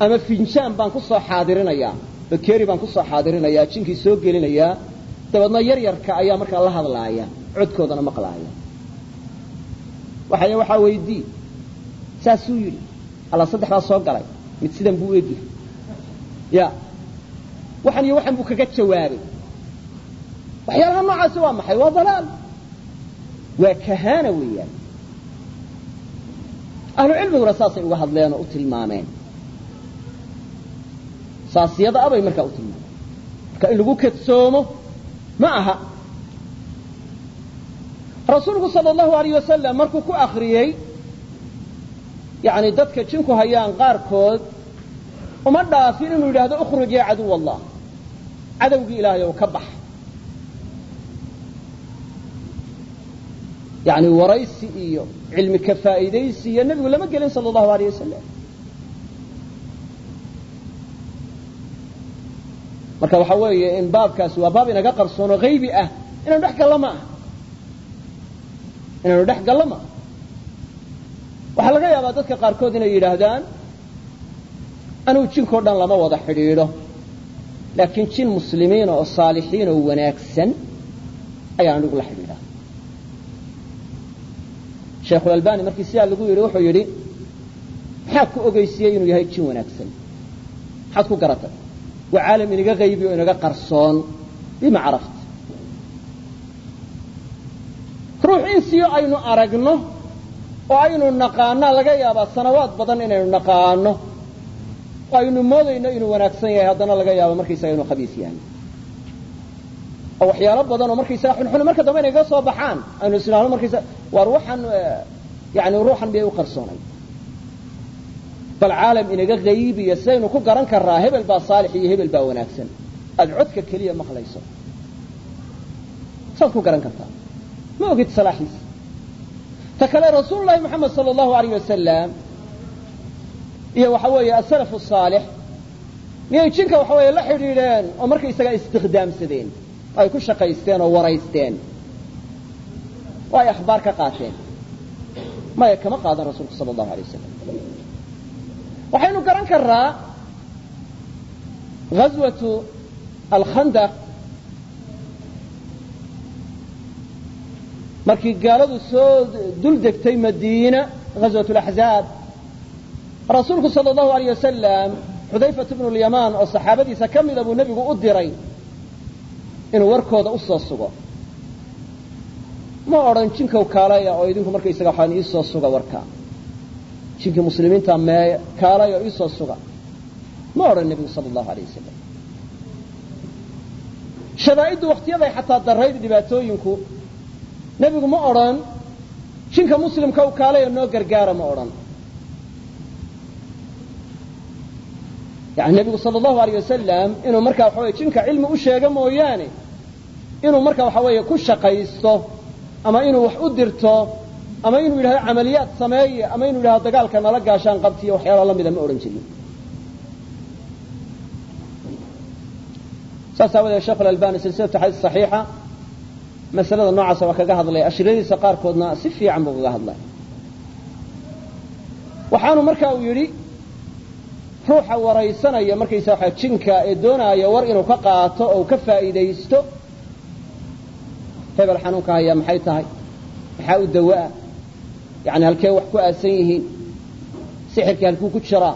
ama finjaan baan ku soo xaadirinayaa bakeri baan ku soo xaadirinayaa jinkii soo gelinayaa dabeedna yar yarka ayaa markaa la hadlaaya codkoodana maqlaaya. Waxay waxaa weydii saasuu yidhi alla saddex baa soo galay mid sidan buu egi ya waxan iyo waxan buu kaga jawaabay. Waxyaalaha noocaasi waa maxay? Waa dalaal. Waa kahaana weeyaan ahlu cilmiguna saasay uga hadleen oo u tilmaameen. Saasiyada abay markaa u tilmaameen. Marka in lagu kadsoomo ma aha. Rasuulku sala allahu alayh wasalam markuu ku akriyey yani dadka jinku hayaan qaarkood uma dhaafin inuu yidhaahdo ukhruj ya caduw allah cadowgii ilaahay ou ka bax yani waraysi iyo cilmi ka faa'iidaysi iyo nebigu lama gelin sala allahu alayh wasalam marka waxa weeye in baabkaasi waa baab inaga qarsoono haybi ah inaynu dhex gallo ma aha inaynu dhex gallo ma aha waxaa laga yaabaa dadka qaarkood inay yidhaahdaan anugu jinkao dhan lama wada xidhiidho laakiin jin muslimiina oo saalixiin oo wanaagsan ayaan anigu la xidhiidhaa sheekhulalbani markii sidaa lagu yidhi wuxuu yidhi maxaa ku ogeysiiyey inuu yahay jin wanaagsan? Maxaad ku garatay? Waa caalam inaga qaybi oo inaga qarsoon. Bima caraft. Ruux insiyo aynu aragno oo aynu naqaana laga yaabaa sanawaad badan inaynu naqaano aynu moodayno inuu wanaagsan yahay haddana laga yaabo markaysaga inuu khabiis yahay oo waxyaalo badan oo markaysaga xunxun marka dambe inay ga soo baxaan aynu isnaano markaysa waa ruuxan yani ruuxan miyay u qarsoonay. Bal caalam inaga qaybiya sidaynu ku garan karraa hebel baa saalix iyo hebel baa wanaagsan. Aada codka keliya maqlayso. Saad ku garan kartaa. Ma ogid salaaxiisa ta kale rasuulu moxamed sala allahu alayh wasalam iyo waxa weeye asalaf saalix miyay jinka waxa weeye la xidhiidheen oo markaysaga istikhdaamsadeen oo ay ku shaqaysteen oo waraysteen. Oo ay akhbaar ka qaateen. Maya kama qaadan rasuulku sala allahu alay wasalam waxaynu garan karraa ghaswatu alkhandaq. Markii gaaladu soo dul degtay madiina ghaswat laxzaab rasuulku sala allahu alayh wasalam xudayfat bnu lyamaan oo saxaabadiisa ka mida buu nebigu u diray inuu warkooda u soo sugo. Ma odhan jinkow kaalaya oo idinku markaysaga waxaan iisoo suga warka. Jinkii muslimiinta meeye kaalay oo iisoo suga. Ma odhan nebigu sala allahu alay wasalam shadaa'iddu wakhtiyaday xataa darayd dhibaatooyinku. Nebigu ma odhan jinka muslimka u kaalay oo noo gargaara ma odhan yani nebigu sala allahu alayh wasalam inuu markaa waxa jinka cilmi u sheego mooyaane inuu marka waxa weeye ku shaqaysto ama inuu wax u dirto ama inuu yidhahdo camaliyaad sameeye ama inuu yidhahdo dagaalka nala gaashaan qabtiyo waxyaala la mida ma odhan jirin. Saas aawadeed sheekh alalbani silsilatu xadiis saxiixa masalada noocaasa waa kaga hadlay ashiradiisa qaarkoodna si fiican buu kaga hadlay. Waxaanu marka uu yidhi ruuxa waraysanaya markaysa waxa ee doonaaya war inuu ka qaato oo ka faa'iidaysto hebel xanuunka hayaa maxay tahay? Maxaa u dawa'a? Yani halkee wax ku aasan yihiin? Sixirkii halkuu ku jiraa?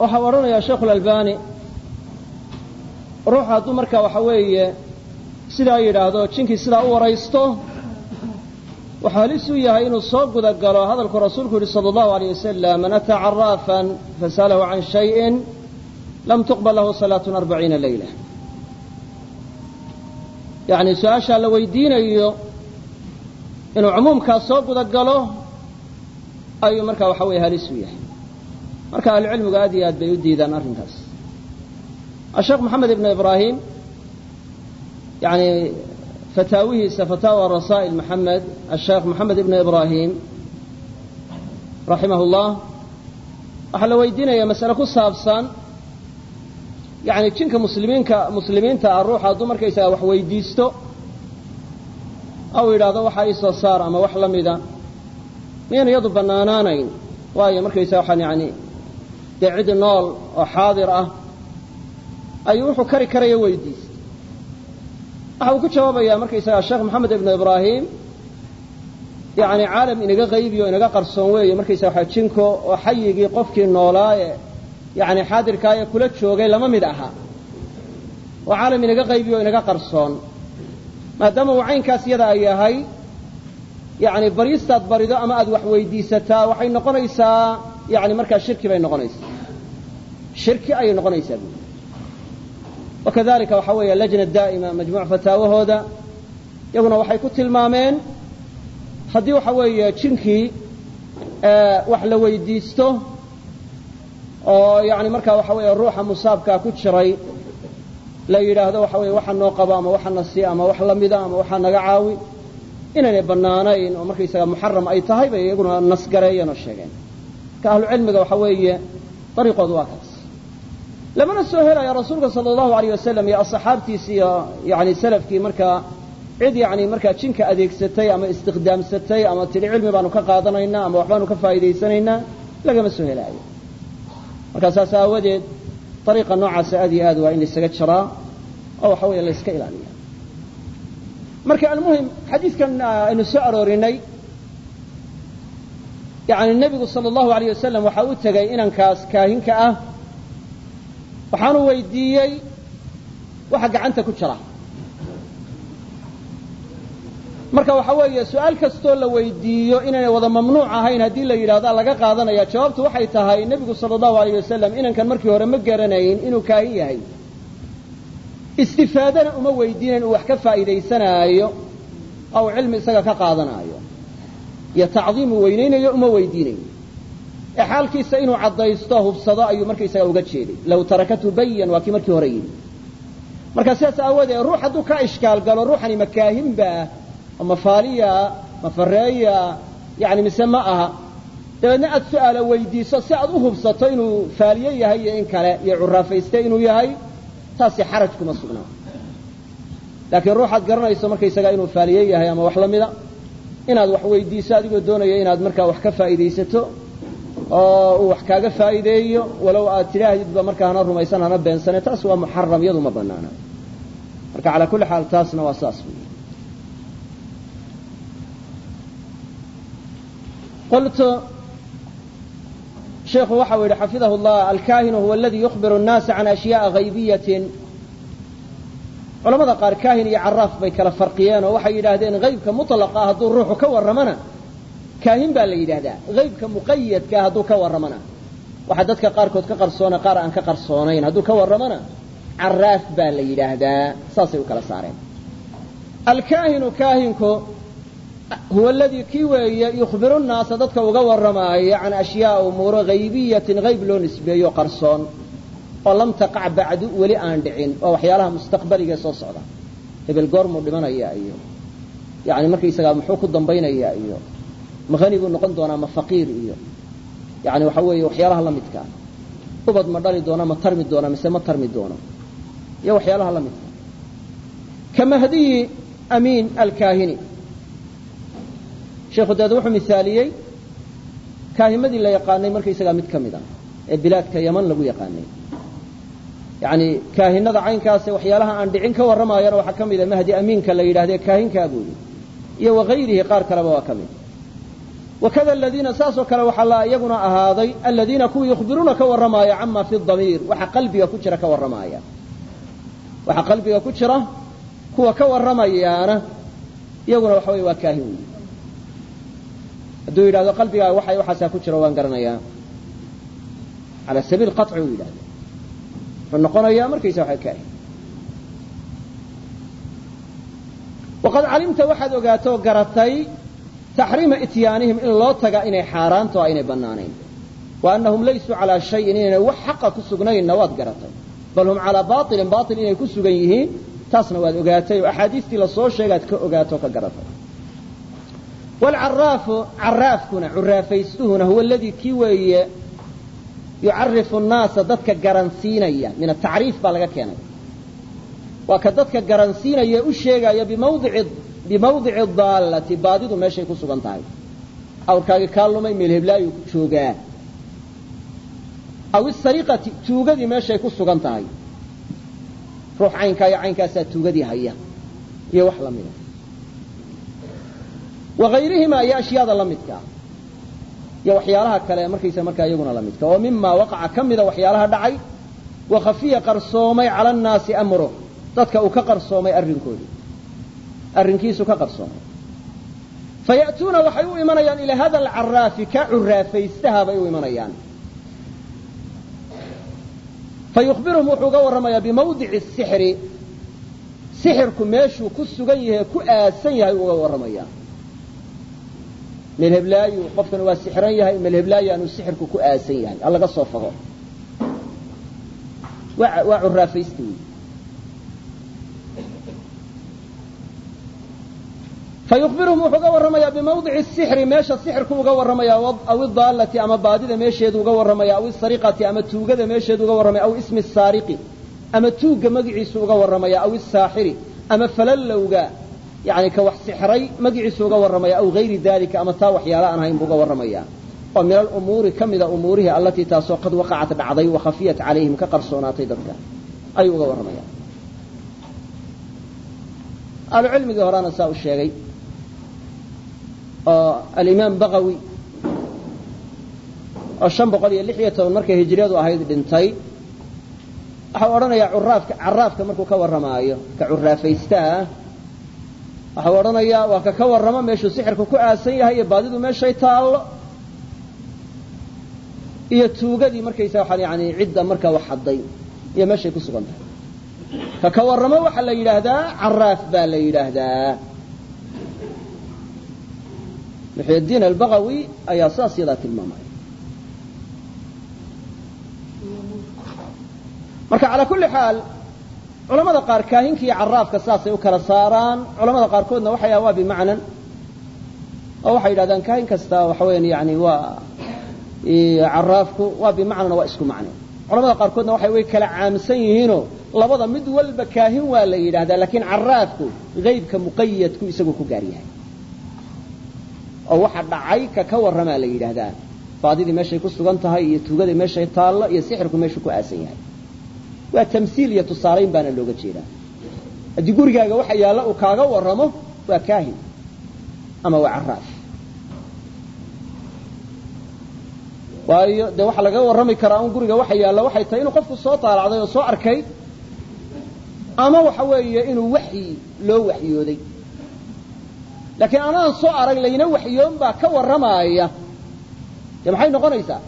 Waxau odhanayaa sheekhu lalbani hadduu marka waxa weeye sidaa yidhaahdo jinkii sidaa u waraysto waxaa halis u yahay inuu soo guda galo hadalku rasuulku yihi sala allahu alayh wasalam man ataa caraafan fasalahu can shayin lam tuqbal lahu salaatun arbaciina leyla yacni su'aashaa la weydiinayo inuu cumuumkaas soo guda galo ayuu markaa waxa weeye halis u yahay. Marka ahlucilmigu aad iyo aad bay u diidaan arrinkaas. Asheekh moxamed ibnu ibraahim yani fataawihiisa fataawa rasaa'il maxamed asheekh moxamed ibnu ibraahim raximah llah waxaa la weydiinaya masale ku saabsan yani jinka muslimiinka muslimiinta ah ruuxa hadduu markaysaga wax weydiisto ou yidhaahdo waxaa ii soo saar ama wax la mida miyan iyadu bannaanaanayn? Waayo markaysaga waxaan yani dee cid nool oo xaadir ah ayuu wuxuu kari karaya weydiistay waxa uu ku jawaabayaa markaysaga sheekh moxamed ibnu ibraahim yani caalam inaga qaybiyo inaga qarsoon weeye. Markaysaga waxa jinko oo xayigii qofkii noolaaye yani xaadirkaaye kula joogay lama mid aha. Oo caalam inaga qaybiyo inaga qarsoon. Maadaama uu caynkaas yada ay yahay yani bariistaad barido ama aad wax weydiisataa waxay noqonaysaa yani markaa shirki bay noqonaysaa. Shirki ayay noqonaysaa. bu wakadalika waxa weeye lajna daa'ima majmuuc fataawahooda iyaguna waxay ku tilmaameen haddii waxa weeye jinkii wax la weydiisto oo yani markaa waxa weeye ruuxa musaabkaa ku jiray la yidhaahdo waxa weye waxa noo qabo ama waxa na sii ama wax lamida ama waxaa naga caawi inaynay bannaanayn oo markaysaga muxaram ay tahay bay iyaguna nasgareeyeen oo sheegeen. Marka ahlucilmiga waxa weeye dariiqoodu waa kaas lamana soo helaya rasuulka sala allahu alayh wasalam iyo asxaabtiisi iyo yani salafkii markaa cid yani markaa jinka adeegsatay ama istikhdaamsatay ama tidhi cilmi baanu ka qaadanaynaa ama waxbaanu ka faa'iidaysanaynaa lagama soo helaayo marka saas aawadeed ariiqa noocaasa aad iyo aad waa in laysaga jiraa oo waxa weeye layska ilaaliya marka almuhim xadiidkan aynu soo aroorinay yani nebigu sala allahu alayh wasalam waxaa u tegay inankaas kaahinka ah waxaanu weydiiyey waxa gacanta ku jira. Marka waxa weeye su'aal kastoo la weydiiyo inaynay wada mamnuuc ahayn haddii la yidhahda laga qaadanaya jawaabtu waxay tahay nebigu sala allahu alayh wasalam inankan markii hore ma garanayn inuu kaahin yahay. Istifaadana uma weydiinayn uu wax ka faa'iidaysanaayo ou cilmi isaga ka qaadanaayo. Iyo tacdiim uu weynaynayo uma weydiinayn ee xaalkiisa inuu caddaysto hubsado ayuu markaysaga uga jeeday law tarakathu bayan waa kii markii hore yidhi. Marka sidaas aawoodee ruux hadduu ka ishkaal galo ruuxani ma kaahinba ma faaliya ma fareeya yani mise ma aha. Dabeedna aad su'aala weydiiso si aad u hubsato inuu faaliye yahay iyo in kale iyo curaafayste inuu yahay taasi xaraj kuma sugnaa laakiin ruuxaad garanayso markaysaga inuu faaliye yahay ama wax lamida inaad wax weydiiso adigoo doonaya inaad markaa wax ka faa'iidaysato oo uu wax kaaga faa'iideeyo walow aad tidhaahdidba markaa hana rumaysan hana beensane taas waa muxaram iyadu ma banaana marka calaa kulli xaal taasna waa saas wey qultu sheikhu waxau yidhi xafidahu llah alkaahinu huwa aladii yukhbiru الnaasa can ashyaءa haybiyatin culamada qaar kaahin iyo caraaf bay kala farqiyeen oo waxay yidhaahdeen haybka muطlaqa hadduu ruuxu ka warramana kaahin baa la yidhahdaa. Haybka muqayadkaa hadduu ka warramana. Waxaa dadka qaarkood ka qarsoona qaar aan ka qarsoonayn. Hadduu ka warramana caraaf baa la yidhaahdaa. Saasay u kala saareen. Alkaahinu kaahinku huwa aladii kii weeye yukhbiru nnaasa dadka uga warramaaya can ashyaaa umuuro haybiyatin hayb loo nisbeeyo qarsoon oo lam taqac bacdu weli aan dhicin waa waxyaalaha mustaqbaligae soo socda. Hebel goormuu dhimanaya iyo yani markaysagaa muxuu ku dambaynaya iyo ma hani buu noqon doonaa ma faqiir iyo yani waxa weeye waxyaalaha la midkaa ubad ma dhali doona ma tarmi doona mise ma tarmi doono. Iyo waxyaalaha la midka. Ka mahdiyi amiin alkaahini. Sheekhu daed wuxuu misaaliyey kaahimadii la yaqaanay markaysagaa mid ka mid a ee bilaadka yaman lagu yaqaanay. Yani kaahinada caynkaase waxyaalaha aan dhicin ka warramaayana waxaa ka mida mahdi amiinka la yidhahdee kaahinkaa buuli iyo wakayrihi qaar kaleba waa ka mid wakada aladiina saasoo kale waxaa la iyaguna ahaaday aladiina kuwa yukhbiruuna ka warramaaya cama fi damiir waxa qalbiga ku jira ka warramaaya waxa qalbiga ku jira kuwa ka warramayaana iyaguna waxa wey waa kaahin wey hadduu yidhahdo qalbigaa waxay waxaasaa ku jira waan garanayaa cala sabiil qaطci uu yidhahdo wuxuu noqonayaa markaysa waxa kaahin waqad calimta waxaad ogaato garatay taxriima ityaanihim in loo taga inay xaaraanto aynay bannaanayn wa laysuu calaa shayin inaynay wax xaqa ku sugnaynna waad garatay bal hum calaa baailin baail inay ku sugan yihiin taasna waad ogaatay oo axaadiistii la soo sheegaad ka ogaato ka garatay wlcaraafu caraafkuna curaafaystuhuna huwa aladii kii weeye yucarifu nnaasa dadka garansiinaya min atacriif baa laga keenay waa ka dadka garansiinaya u sheegaya bimawdici daallati baadidu meeshay ku sugan tahay awrkaagi kaa lumay meel heblaayuu ku joogaa aw isariqati tuugadii meeshay ku sugan tahay ruux caynkaa iyo caynkaasaa tuugadii haya iyo wax la mida wahayrihima iyo ashyaada la midkaa iyo waxyaalaha kale markaysa markaa iyaguna la midka oo mima waqaca ka mida waxyaalaha dhacay wa khafiya qarsoomay cala annaasi amruh dadka uu ka qarsoomay arrinkoodii arrinkiisu ka qarsoomay faya'tuuna waxay u imanayaan ilaa hada alcaraafi ka curaafaystaha bay u imanayaan. Fayukhbiruhum wuxuu uga warramayaa bimawdici sixri sixirku meeshuu ku sugan yahay ku aasan yahay uga warramaya melheblaayu qofkan waa sixran yahay melheblaayu aanuu sixirku ku aasan yahay ha laga soo fago. Waa curaafaysta. wey fayukhbiruhum wuxuu uga warramayaa bimawdici sixri meesha sixirku uga warramaya aw idaalati ama baadida meesheedu uga warramaya aw isariqati ama tuugada meesheedu uga warramaya aw ismi saariqi ama tuugga magiciisu uga warramaya aw isaaxiri ama falallowga yani ka wax sixray magiciisu uga warramaya aw hayri dalika ama taa waxyaala aan ahayn buu uga warramaya oo min alumuuri ka mida umuurihii allatii taasoo qad waqacat dhacday wa khafiyat calayhim ka qarsoonaatay dadka ayuu uga warramaya ahlucilmigii horaana saa u sheegay oo alimaam bagawi oo shan boqol iyo lix iyo toban markay hijriyadu ahayd dhintay waxau odhanayaa curaafka caraafka markuu ka warramaayo ka curaafaystaah waxau odhanayaa waa ka ka warramo meeshuu sixirku ku aasan yahay iyo baadidu meeshay taallo iyo tuugadii markaysa waxaan yani cidda markaa wax hadday iyo meeshay ku sugan tahay ka ka warramo waxaa la yidhaahdaa caraaf baa la yidhaahdaa muxydiin albagawi ayaa saas yadaa tilmaamaya marka calaa kulli xaal culamada qaar kaahinka iyo caraafka saasay u kala saaraan. Culamada qaarkoodna waxay waa bimacnan. Oo waxay yidhahdaan kaahin kasta waxa weyan yani waa caraafku waa bimacnan waa isku macne. Culamada qaarkoodna waxay way kala caamsan yihiinoo labada mid walba kaahin waa la yidhahdaa laakiin caraafku haybka muqayadku isagu ku gaar yahay oo waxa dhacay ka ka warramaa la yidhaahdaa. Baadidii meeshay ku sugan tahay iyo tuugadii meeshay taallo iyo sixirku meeshuu ku aasan yahay. Waa tamsiil iyo tusaalayn baana looga jeedaa. Haddii gurigaaga waxa yaalla uu kaaga warramo waa kaahin ama waa caraaf. Waayo dee waxaa laga warrami karaa un guriga waxa yaalla waxay tahay inuu qofku soo taalacday oo soo arkay ama waxa weeye inuu waxyi loo waxyooday laakiin anaan soo arag layna waxyoon baa ka warramaaya. Dee maxay noqonaysaa?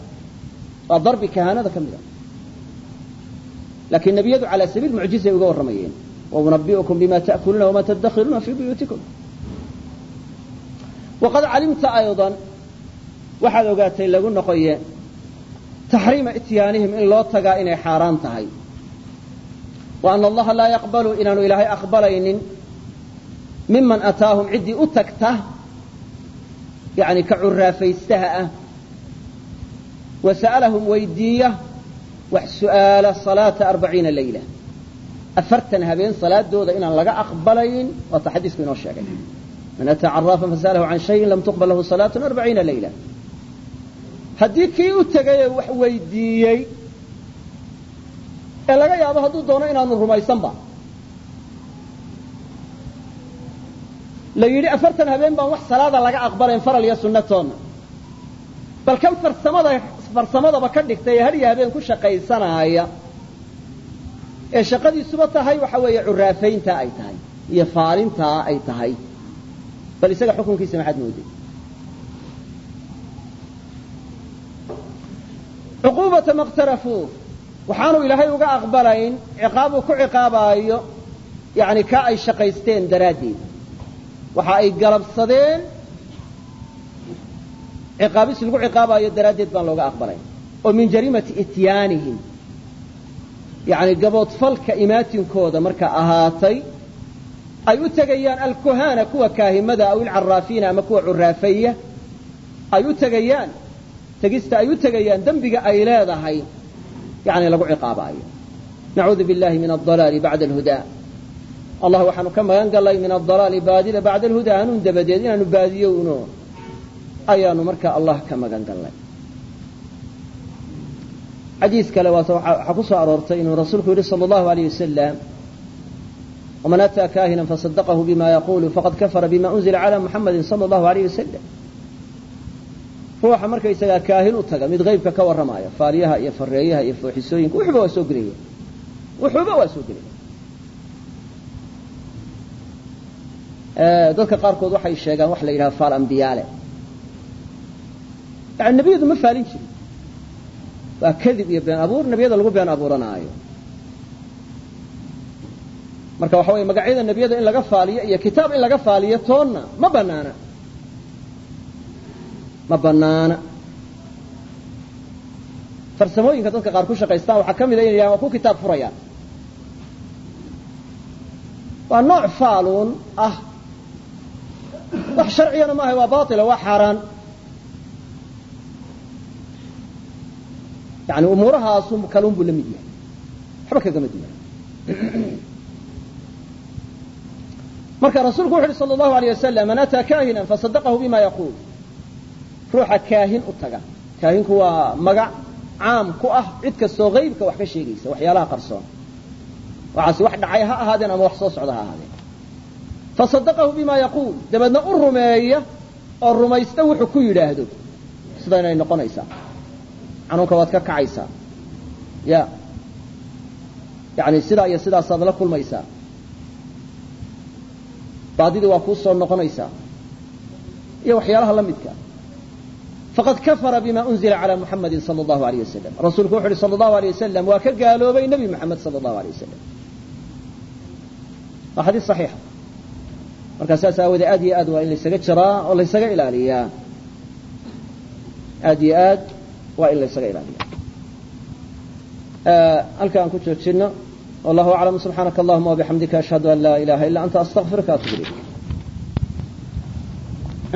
Waa darbi kahaanada ka mid a. Laakiin nebiyadu calaa sabiil mucjizay uga warramayeen. Waunabi'ukum bima ta'kuluuna wama tadakhiruuna fii buyuutikum. Waqad calimta ayضan waxaad ogaatay lagu noqoye taxriima ityaanihim in loo tagaa inay xaaraan tahay. Wa ana allaha laa yaqbalu inaanu ilaahay aqbalaynin miman ataahum ciddii u tagta yani ka curaafaystaha ah wa sa'alahum weydiiya wax su'aala salaata arbaciina layla. Afartan habeen salaadooda inaan laga aqbalayn waata xadiisku inoo sheegay. Man ataa caraafan fasa'alahu can shayin lam tuqbal lahu salaatu arbaciina layla. Haddii kii u tegayee wax weydiiyey ee laga yaabo hadduu doono inaanu rumaysanba la yidhi afartan habeen baan wax salaada laga aqbalayn faral iyo sunnatoonna bal kan farsamada farsamadaba ka dhigtay ee hadhiyo habeen ku shaqaysanaaya. Ee shaqadiisuba tahay waxa weeye curaafayntaa ay tahay iyo faalintaa ay tahay. Bal isaga xukunkiisa maxaad mooday cuquubata makhtarafuu waxaanu ilaahay uga aqbalayn ciqaabuu ku ciqaabaayo yani ka ay shaqaysteen daraaddeed waxa ay galabsadeen ciqaabis lagu ciqaabaayo daraaddeed baan looga aqbalayn oo min jariimati ityaanihim. Yani gaboodfalka imaatinkooda marka ahaatay ay u tegayaan alkuhaana kuwa kaahimada aw ilcaraafiina ama kuwa curaafaya ay u tegayaan tegista ay u tegayaan dembiga ay leedahay yani lagu ciqaabaayo. Nacuudu billahi min adalaali bacda alhudaa allah waxaanu ka magan gallay min adalaali baadida bacda alhudaa hanuun dabadeed inaanu baadiyowno ayaanu markaa allah ka magan gallay xadiis kale waata waxaa ku soo aroortay inuu rasuulku yidhi sala allahu alayh wasalam waman ataa kaahinan fasadaqahu bima yaqulu faqad kafara bima unzila cala muxamadin sala allahu alayh wasalam ruuxa markaysagaa kaahin u taga mid qaybka ka warramaya faaliyaha iyo fareeyaha iyo fooxisooyinka wuxuba waa soo gelaya wuxuuba waa soo gelaya dadka qaarkood waxay sheegaan waxa la yidhaha faal ambiyaale. Yani nebiyadu ma faalin jirin. Waa kadib iyo been abuur nebiyada lagu been abuuranaayo. Marka waxa weye magacyada nebiyada in laga faaliyo iyo kitaab in laga faaliyo toonna ma banaana ma banaana farsamooyinka dadka qaar ku shaqaystaan waxaa ka mida inay yidhahan waa ku kitaab furayaan waa nooc faaluun ah wax sharcigana maaha waa baila waa xaaraan. Yani umuurahaasu kaluun buu la yahay. Waxba kagama duwan marka rasuulku wuxu uhi sal allahu aleyh wasalam man ataa kaahinan fasadaqahu bima yaquul. Ruuxa kaahin u taga. Kaahinku waa magac caam ku ah cid kastoo haybka wax ka sheegaysa waxyaalaha qarsoon. Waxaasi wax dhacay ha ahaadeen ama wax soo socda ha ahaadeen fasadaqahu bima yaquul dabeedna u rumeeya oo rumaysta wuxuu ku yidhaahdo sidaynay noqonaysaa xanuunka waad ka kacaysaa ya yani sidaa iyo sidaasaad la kulmaysaa baadidii waa kuu soo noqonaysaa iyo waxyaalaha la midka faqad kafara bima unzila calى muxamadi salى اllahu alيyه wasalam rasuulku wuxu uhi salى اllahu alيyه wasalam waa ka gaaloobay nebi moxamed salى اllahu alيyه wasalam waa xadiis صaxiixa markaa saas aawoodee aad iyo aad waa in laysaga jiraa oo laysaga ilaaliyaa aad iyo aad waa in laysaga ilaaliyaa halka aan ku joojino wallahu aclam subxaanaka allahuma wabixamdika ashhadu an laa ilaha illa anta astaqfiruka atub ilayk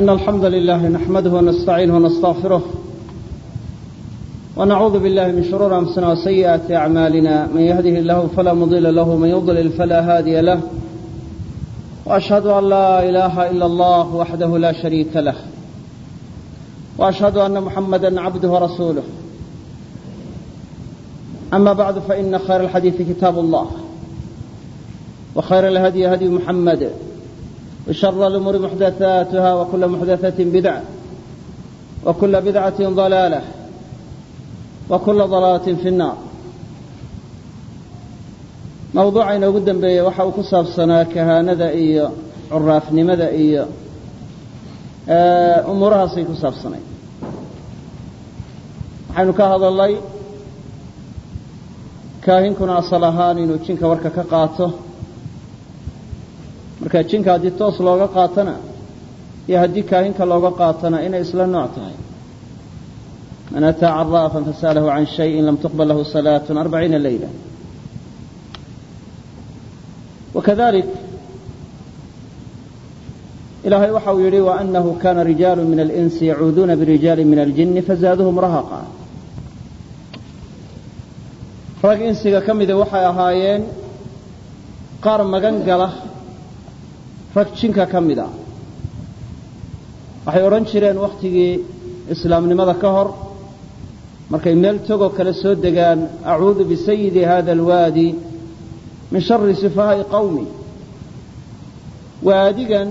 إن الحمد لله نحمده ونستعينه ونستغفره ونعوذ بالله من شرور أنفسنا وسيئات أعمالنا من يهده الله فلا مضل له ومن يضلل فلا هادي له واشهد ان لا اله الا الله وحده لا شريك له واشهد ان محمدا عبده ورسوله اما بعد فان خير الحديث كتاب الله وخير الهدي هدي محمد وشر الامور محدثاتها وكل محدثه بدعه وكل بدعه ضلاله وكل ضلاله في النار mawduuca inoogu dambeeya waxa uu ku saabsanaa kahaanada iyo curaafnimada iyo umuurahaasay ku saabsanayd waxaynu ka hadalnay kaahinkuna asal ahaan inuu jinka warka ka qaato. Marka jinka haddii toos looga qaatana iyo haddii kaahinka looga qaatana inay isla nooc tahay. Man ataa caraafan fasalahu can shayin lam tuqbal lahu salaatu arbaciina layla wakadalik ilaahay waxa uu yidhi waanahu kana rijaalu min alinsi yacuuduuna birijaali min aljini fazaaduhum rahaqa rag insiga ka mida waxay ahaayeen qaar magan gala rag jinka ka mid a waxay odhan jireen wakhtigii islaamnimada ka hor markay meel togoo kale soo degaan acuudu bisayidi hada alwaadi min shari sufahaa'i qawmi. Waadigan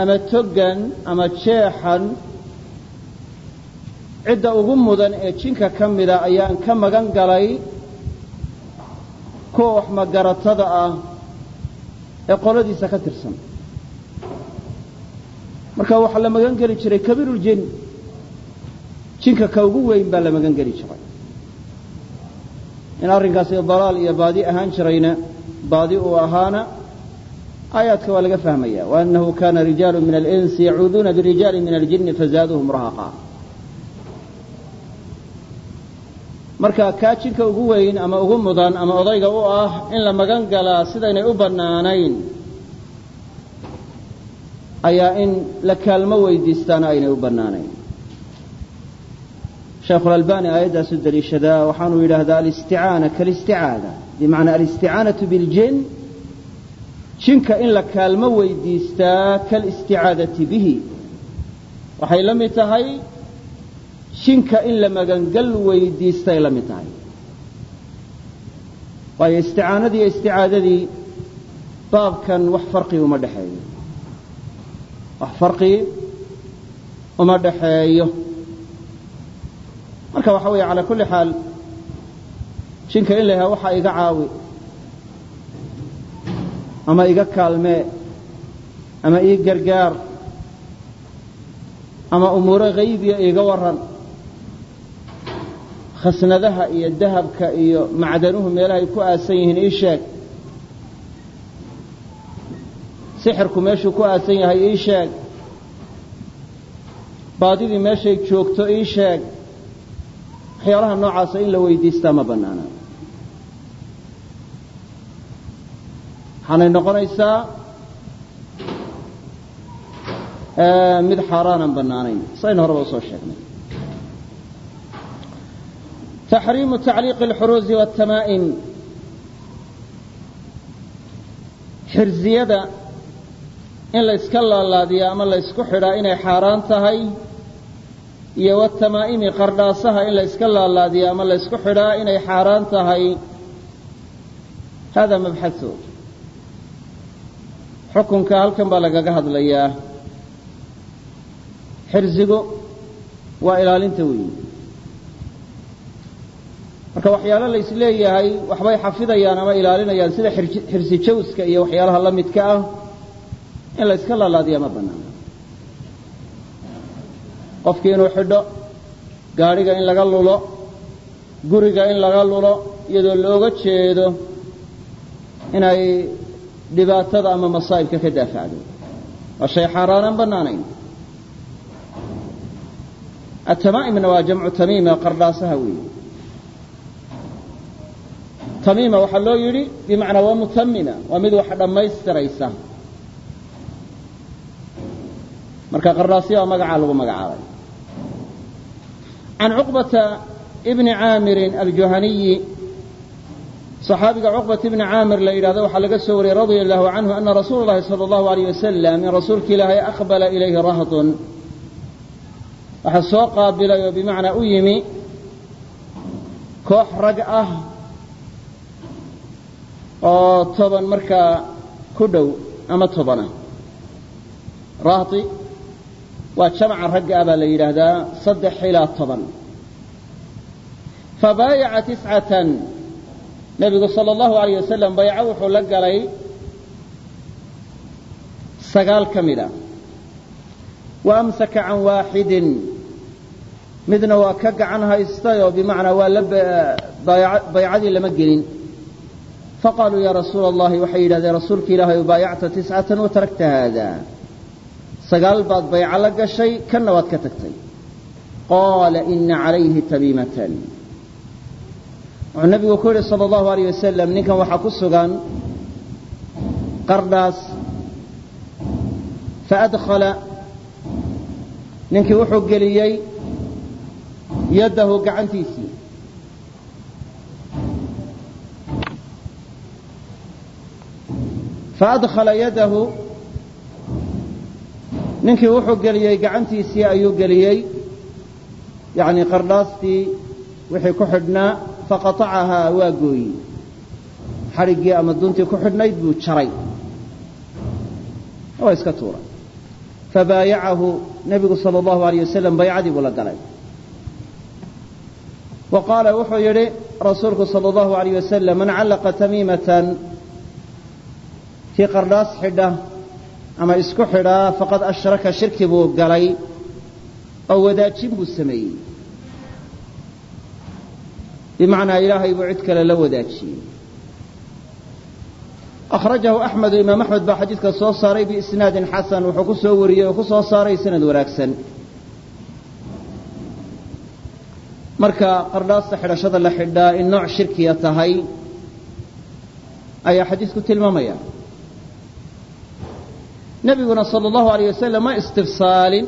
ama toggan ama jeexan cidda ugu mudan ee jinka ka mida ayaan ka magan galay kuwa magaratada ah ee qoladiisa ka tirsan. Marka waxaa la magan geli jiray kabiiruljin jinka ka ugu weyn baa la magan geli jiray. In arrinkaasi dalaal iyo baadi ahaan jirayna baadi uu ahaana aayaadka waa laga fahmaya waanahu kana rijaalu min alinsi yacuuduuna birijaali min aljini fazaaduhum rahaqa. Marka kaa ugu weyn ama ugu mudan ama odayga u ah in la magan galaa sidaynay u bannaanayn ayaa in la kaalmo weydiistaana aynay u bannaanayn. Sheekhulalbani aayaddaasu daliishadaa waxaanuu yidhaahdaa alisticaana kalisticaada bimacnaa alisticaanatu biاljin jinka in la kaalmo weydiistaa kalisticaadati bihi waxay la mid tahay jinka in la magangal weydiistay la mid tahay waayo isticaanadii isticaadadii baabkan wax farqi uma dhexeeyo wax farqi uma dhaxeeyo marka waxa weeye calaa kulli xaal jinka in la yahaa waxaa iga caawi ama iga kaalmee ama ii gargaar ama umuuro haybiya iiga waran khasnadaha iyo dahabka iyo macdanuhu meelahay ku aasan yihiin ii sheeg. Sixirku meeshuu ku aasan yahay ii sheeg. Baadidii meeshay joogto ii sheeg. Waxyaalaha noocaasa in la weydiistaa ma bannaana waxaanay noqonaysaa mid xaaraanan bannaanayn. Saynu horeba u soo sheegnay. Taxriimu tacliiqi alxuruusi waatamaa'im xirziyada in la yska laalaadiya ama la ysku xidhaa inay xaaraan tahay iyo watamaa'imi qardhaasaha in la yska laalaadiya ama la ysku xidhaa inay xaaraan tahay hada mabxahu xukunka halkan baa lagaga hadlayaa. Xirsigu waa ilaalinta weyi marka waxyaalo la is leeyahay waxbay xafidayaan ama ilaalinayaan sida xirsi jawska iyo waxyaalaha la midka ah in la iska laalaadiya ma banaana qofkii inuu xidho gaadhiga in laga lulo guriga in laga lulo iyadoo looga jeedo inay dhibaatada ama masaa'ibka ka daafacdo. Waa shay xaaraanaan bannaanayn. Atamaa'imna waa jamcu tamiima qardhaasaha weeye. Tamiima waxaa loo yidhi bimacnaa waa mutamima waa mid wax dhammaystiraysa. Marka qardhaasya waa magacaa lagu magacaabay can cuqbata bni caamirin aljuhaniyi صaxaabiga cuqbat bni caamir la yidhahdo waxaa laga soo wariyey radia allahu canhu ana rasuula اllahi salى اllahu alayh wasalam in rasuulka ilaahay aqbala ilayhi rahdun waxaa soo qaabilay oo bimacnaa u yimi koox rag ah oo toban markaa ku dhow ama tobana rahdi waa jamca ragga ah baa la yidhaahdaa saddex ilaa toban fabaayaca tiscatan nebigu sala allahu alayh wasalam bayco wuxuu la galay sagaal ka mida wa amsaka can waaxidin midna waa ka gacan haystay oo bimacnaa waa la baycadii lama gelin. Faqaaluu ya rasuula allahi waxay yidhahdeen rasuulka ilaahay baayacta tiscatan wa tarakta haada sagaal baad bayco la gashay kanna waad ka tagtay. Qaala ina calayhi tamiimatan wuxuu nabigu ku yidhi sala allahu alayh wasalam ninkan waxaa ku sugan qardhaas faadkhala ninkii wuxuu geliyey yaddahu gacantiisii. Faadkhala yadahu ninkii wuxuu geliyey gacantiisii ayuu geliyey. Yacni qardhaastii wixii ku xidhnaa faqatacahaa waa gooyi xadhiggii ama duntii ku xidhnayd buu jaray. Waa iska tuuray fabaayacahu nebigu sala allahu alayh wasalam baycadii buu la galay. Wa qaala wuxuu yidhi rasuulku sala allahu alayh wasalam man callaqa tamiimatan kii qardhaas xidha ama isku xidhaa faqad ashraka shirki buu galay oo wadaajin buu sameeyey bimacnaa ilaahay buu cid kale la wadaajiyey akhrajahu axmedu imaam axmed baa xadiidka soo saaray biisnaadin xasan wuxuu ku soo wariyey oo ku soo saaray sanad wanaagsan marka qardhaasta xidhashada la xidhaa in nooc shirkiya tahay ayaa xadiidku tilmaamaya nebiguna sala allahu alayh wasalam ma istifsaalin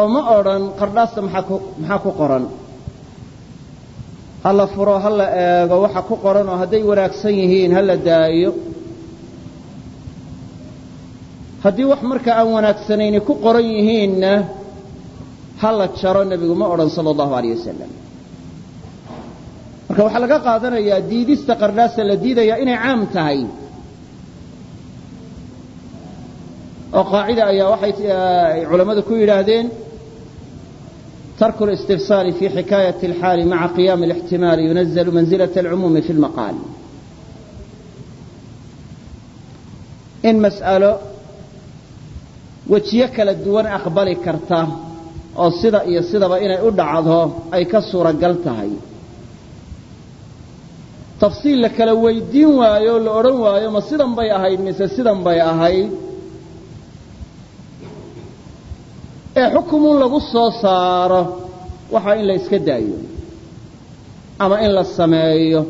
oo ma odhan qardhaasta maxaa ku qoran ha la furo ha la eego waxa ku qoran oo hadday wanaagsan yihiin ha la daayo. Haddii wax marka aan wanaagsanayni ku qoran yihiinna ha la jaro nebigu ma odhan sala allahu alayh wasalam marka waxaa laga qaadanayaa diidista qardhaasta la diidayaa inay caam tahay. Oo qaacida ayaa waxay culammadu ku yidhaahdeen tarku اlistifsaali fi xikaayaة اlxaali maca qiyaami اlاxtimaali yunaزlu manzilaة اlcumuumi fi اlmaqaal in mas'alo wejiyo kala duwan aqbali karta oo sida iyo sidaba inay u dhacdo ay ka suuragal tahay tafsiil la kala weydiin waayo o la odhan waayo ma sidan bay ahayd mise sidan bay ahayd ee xukumun lagu soo saaro waxaa in la iska daayo ama in la sameeyo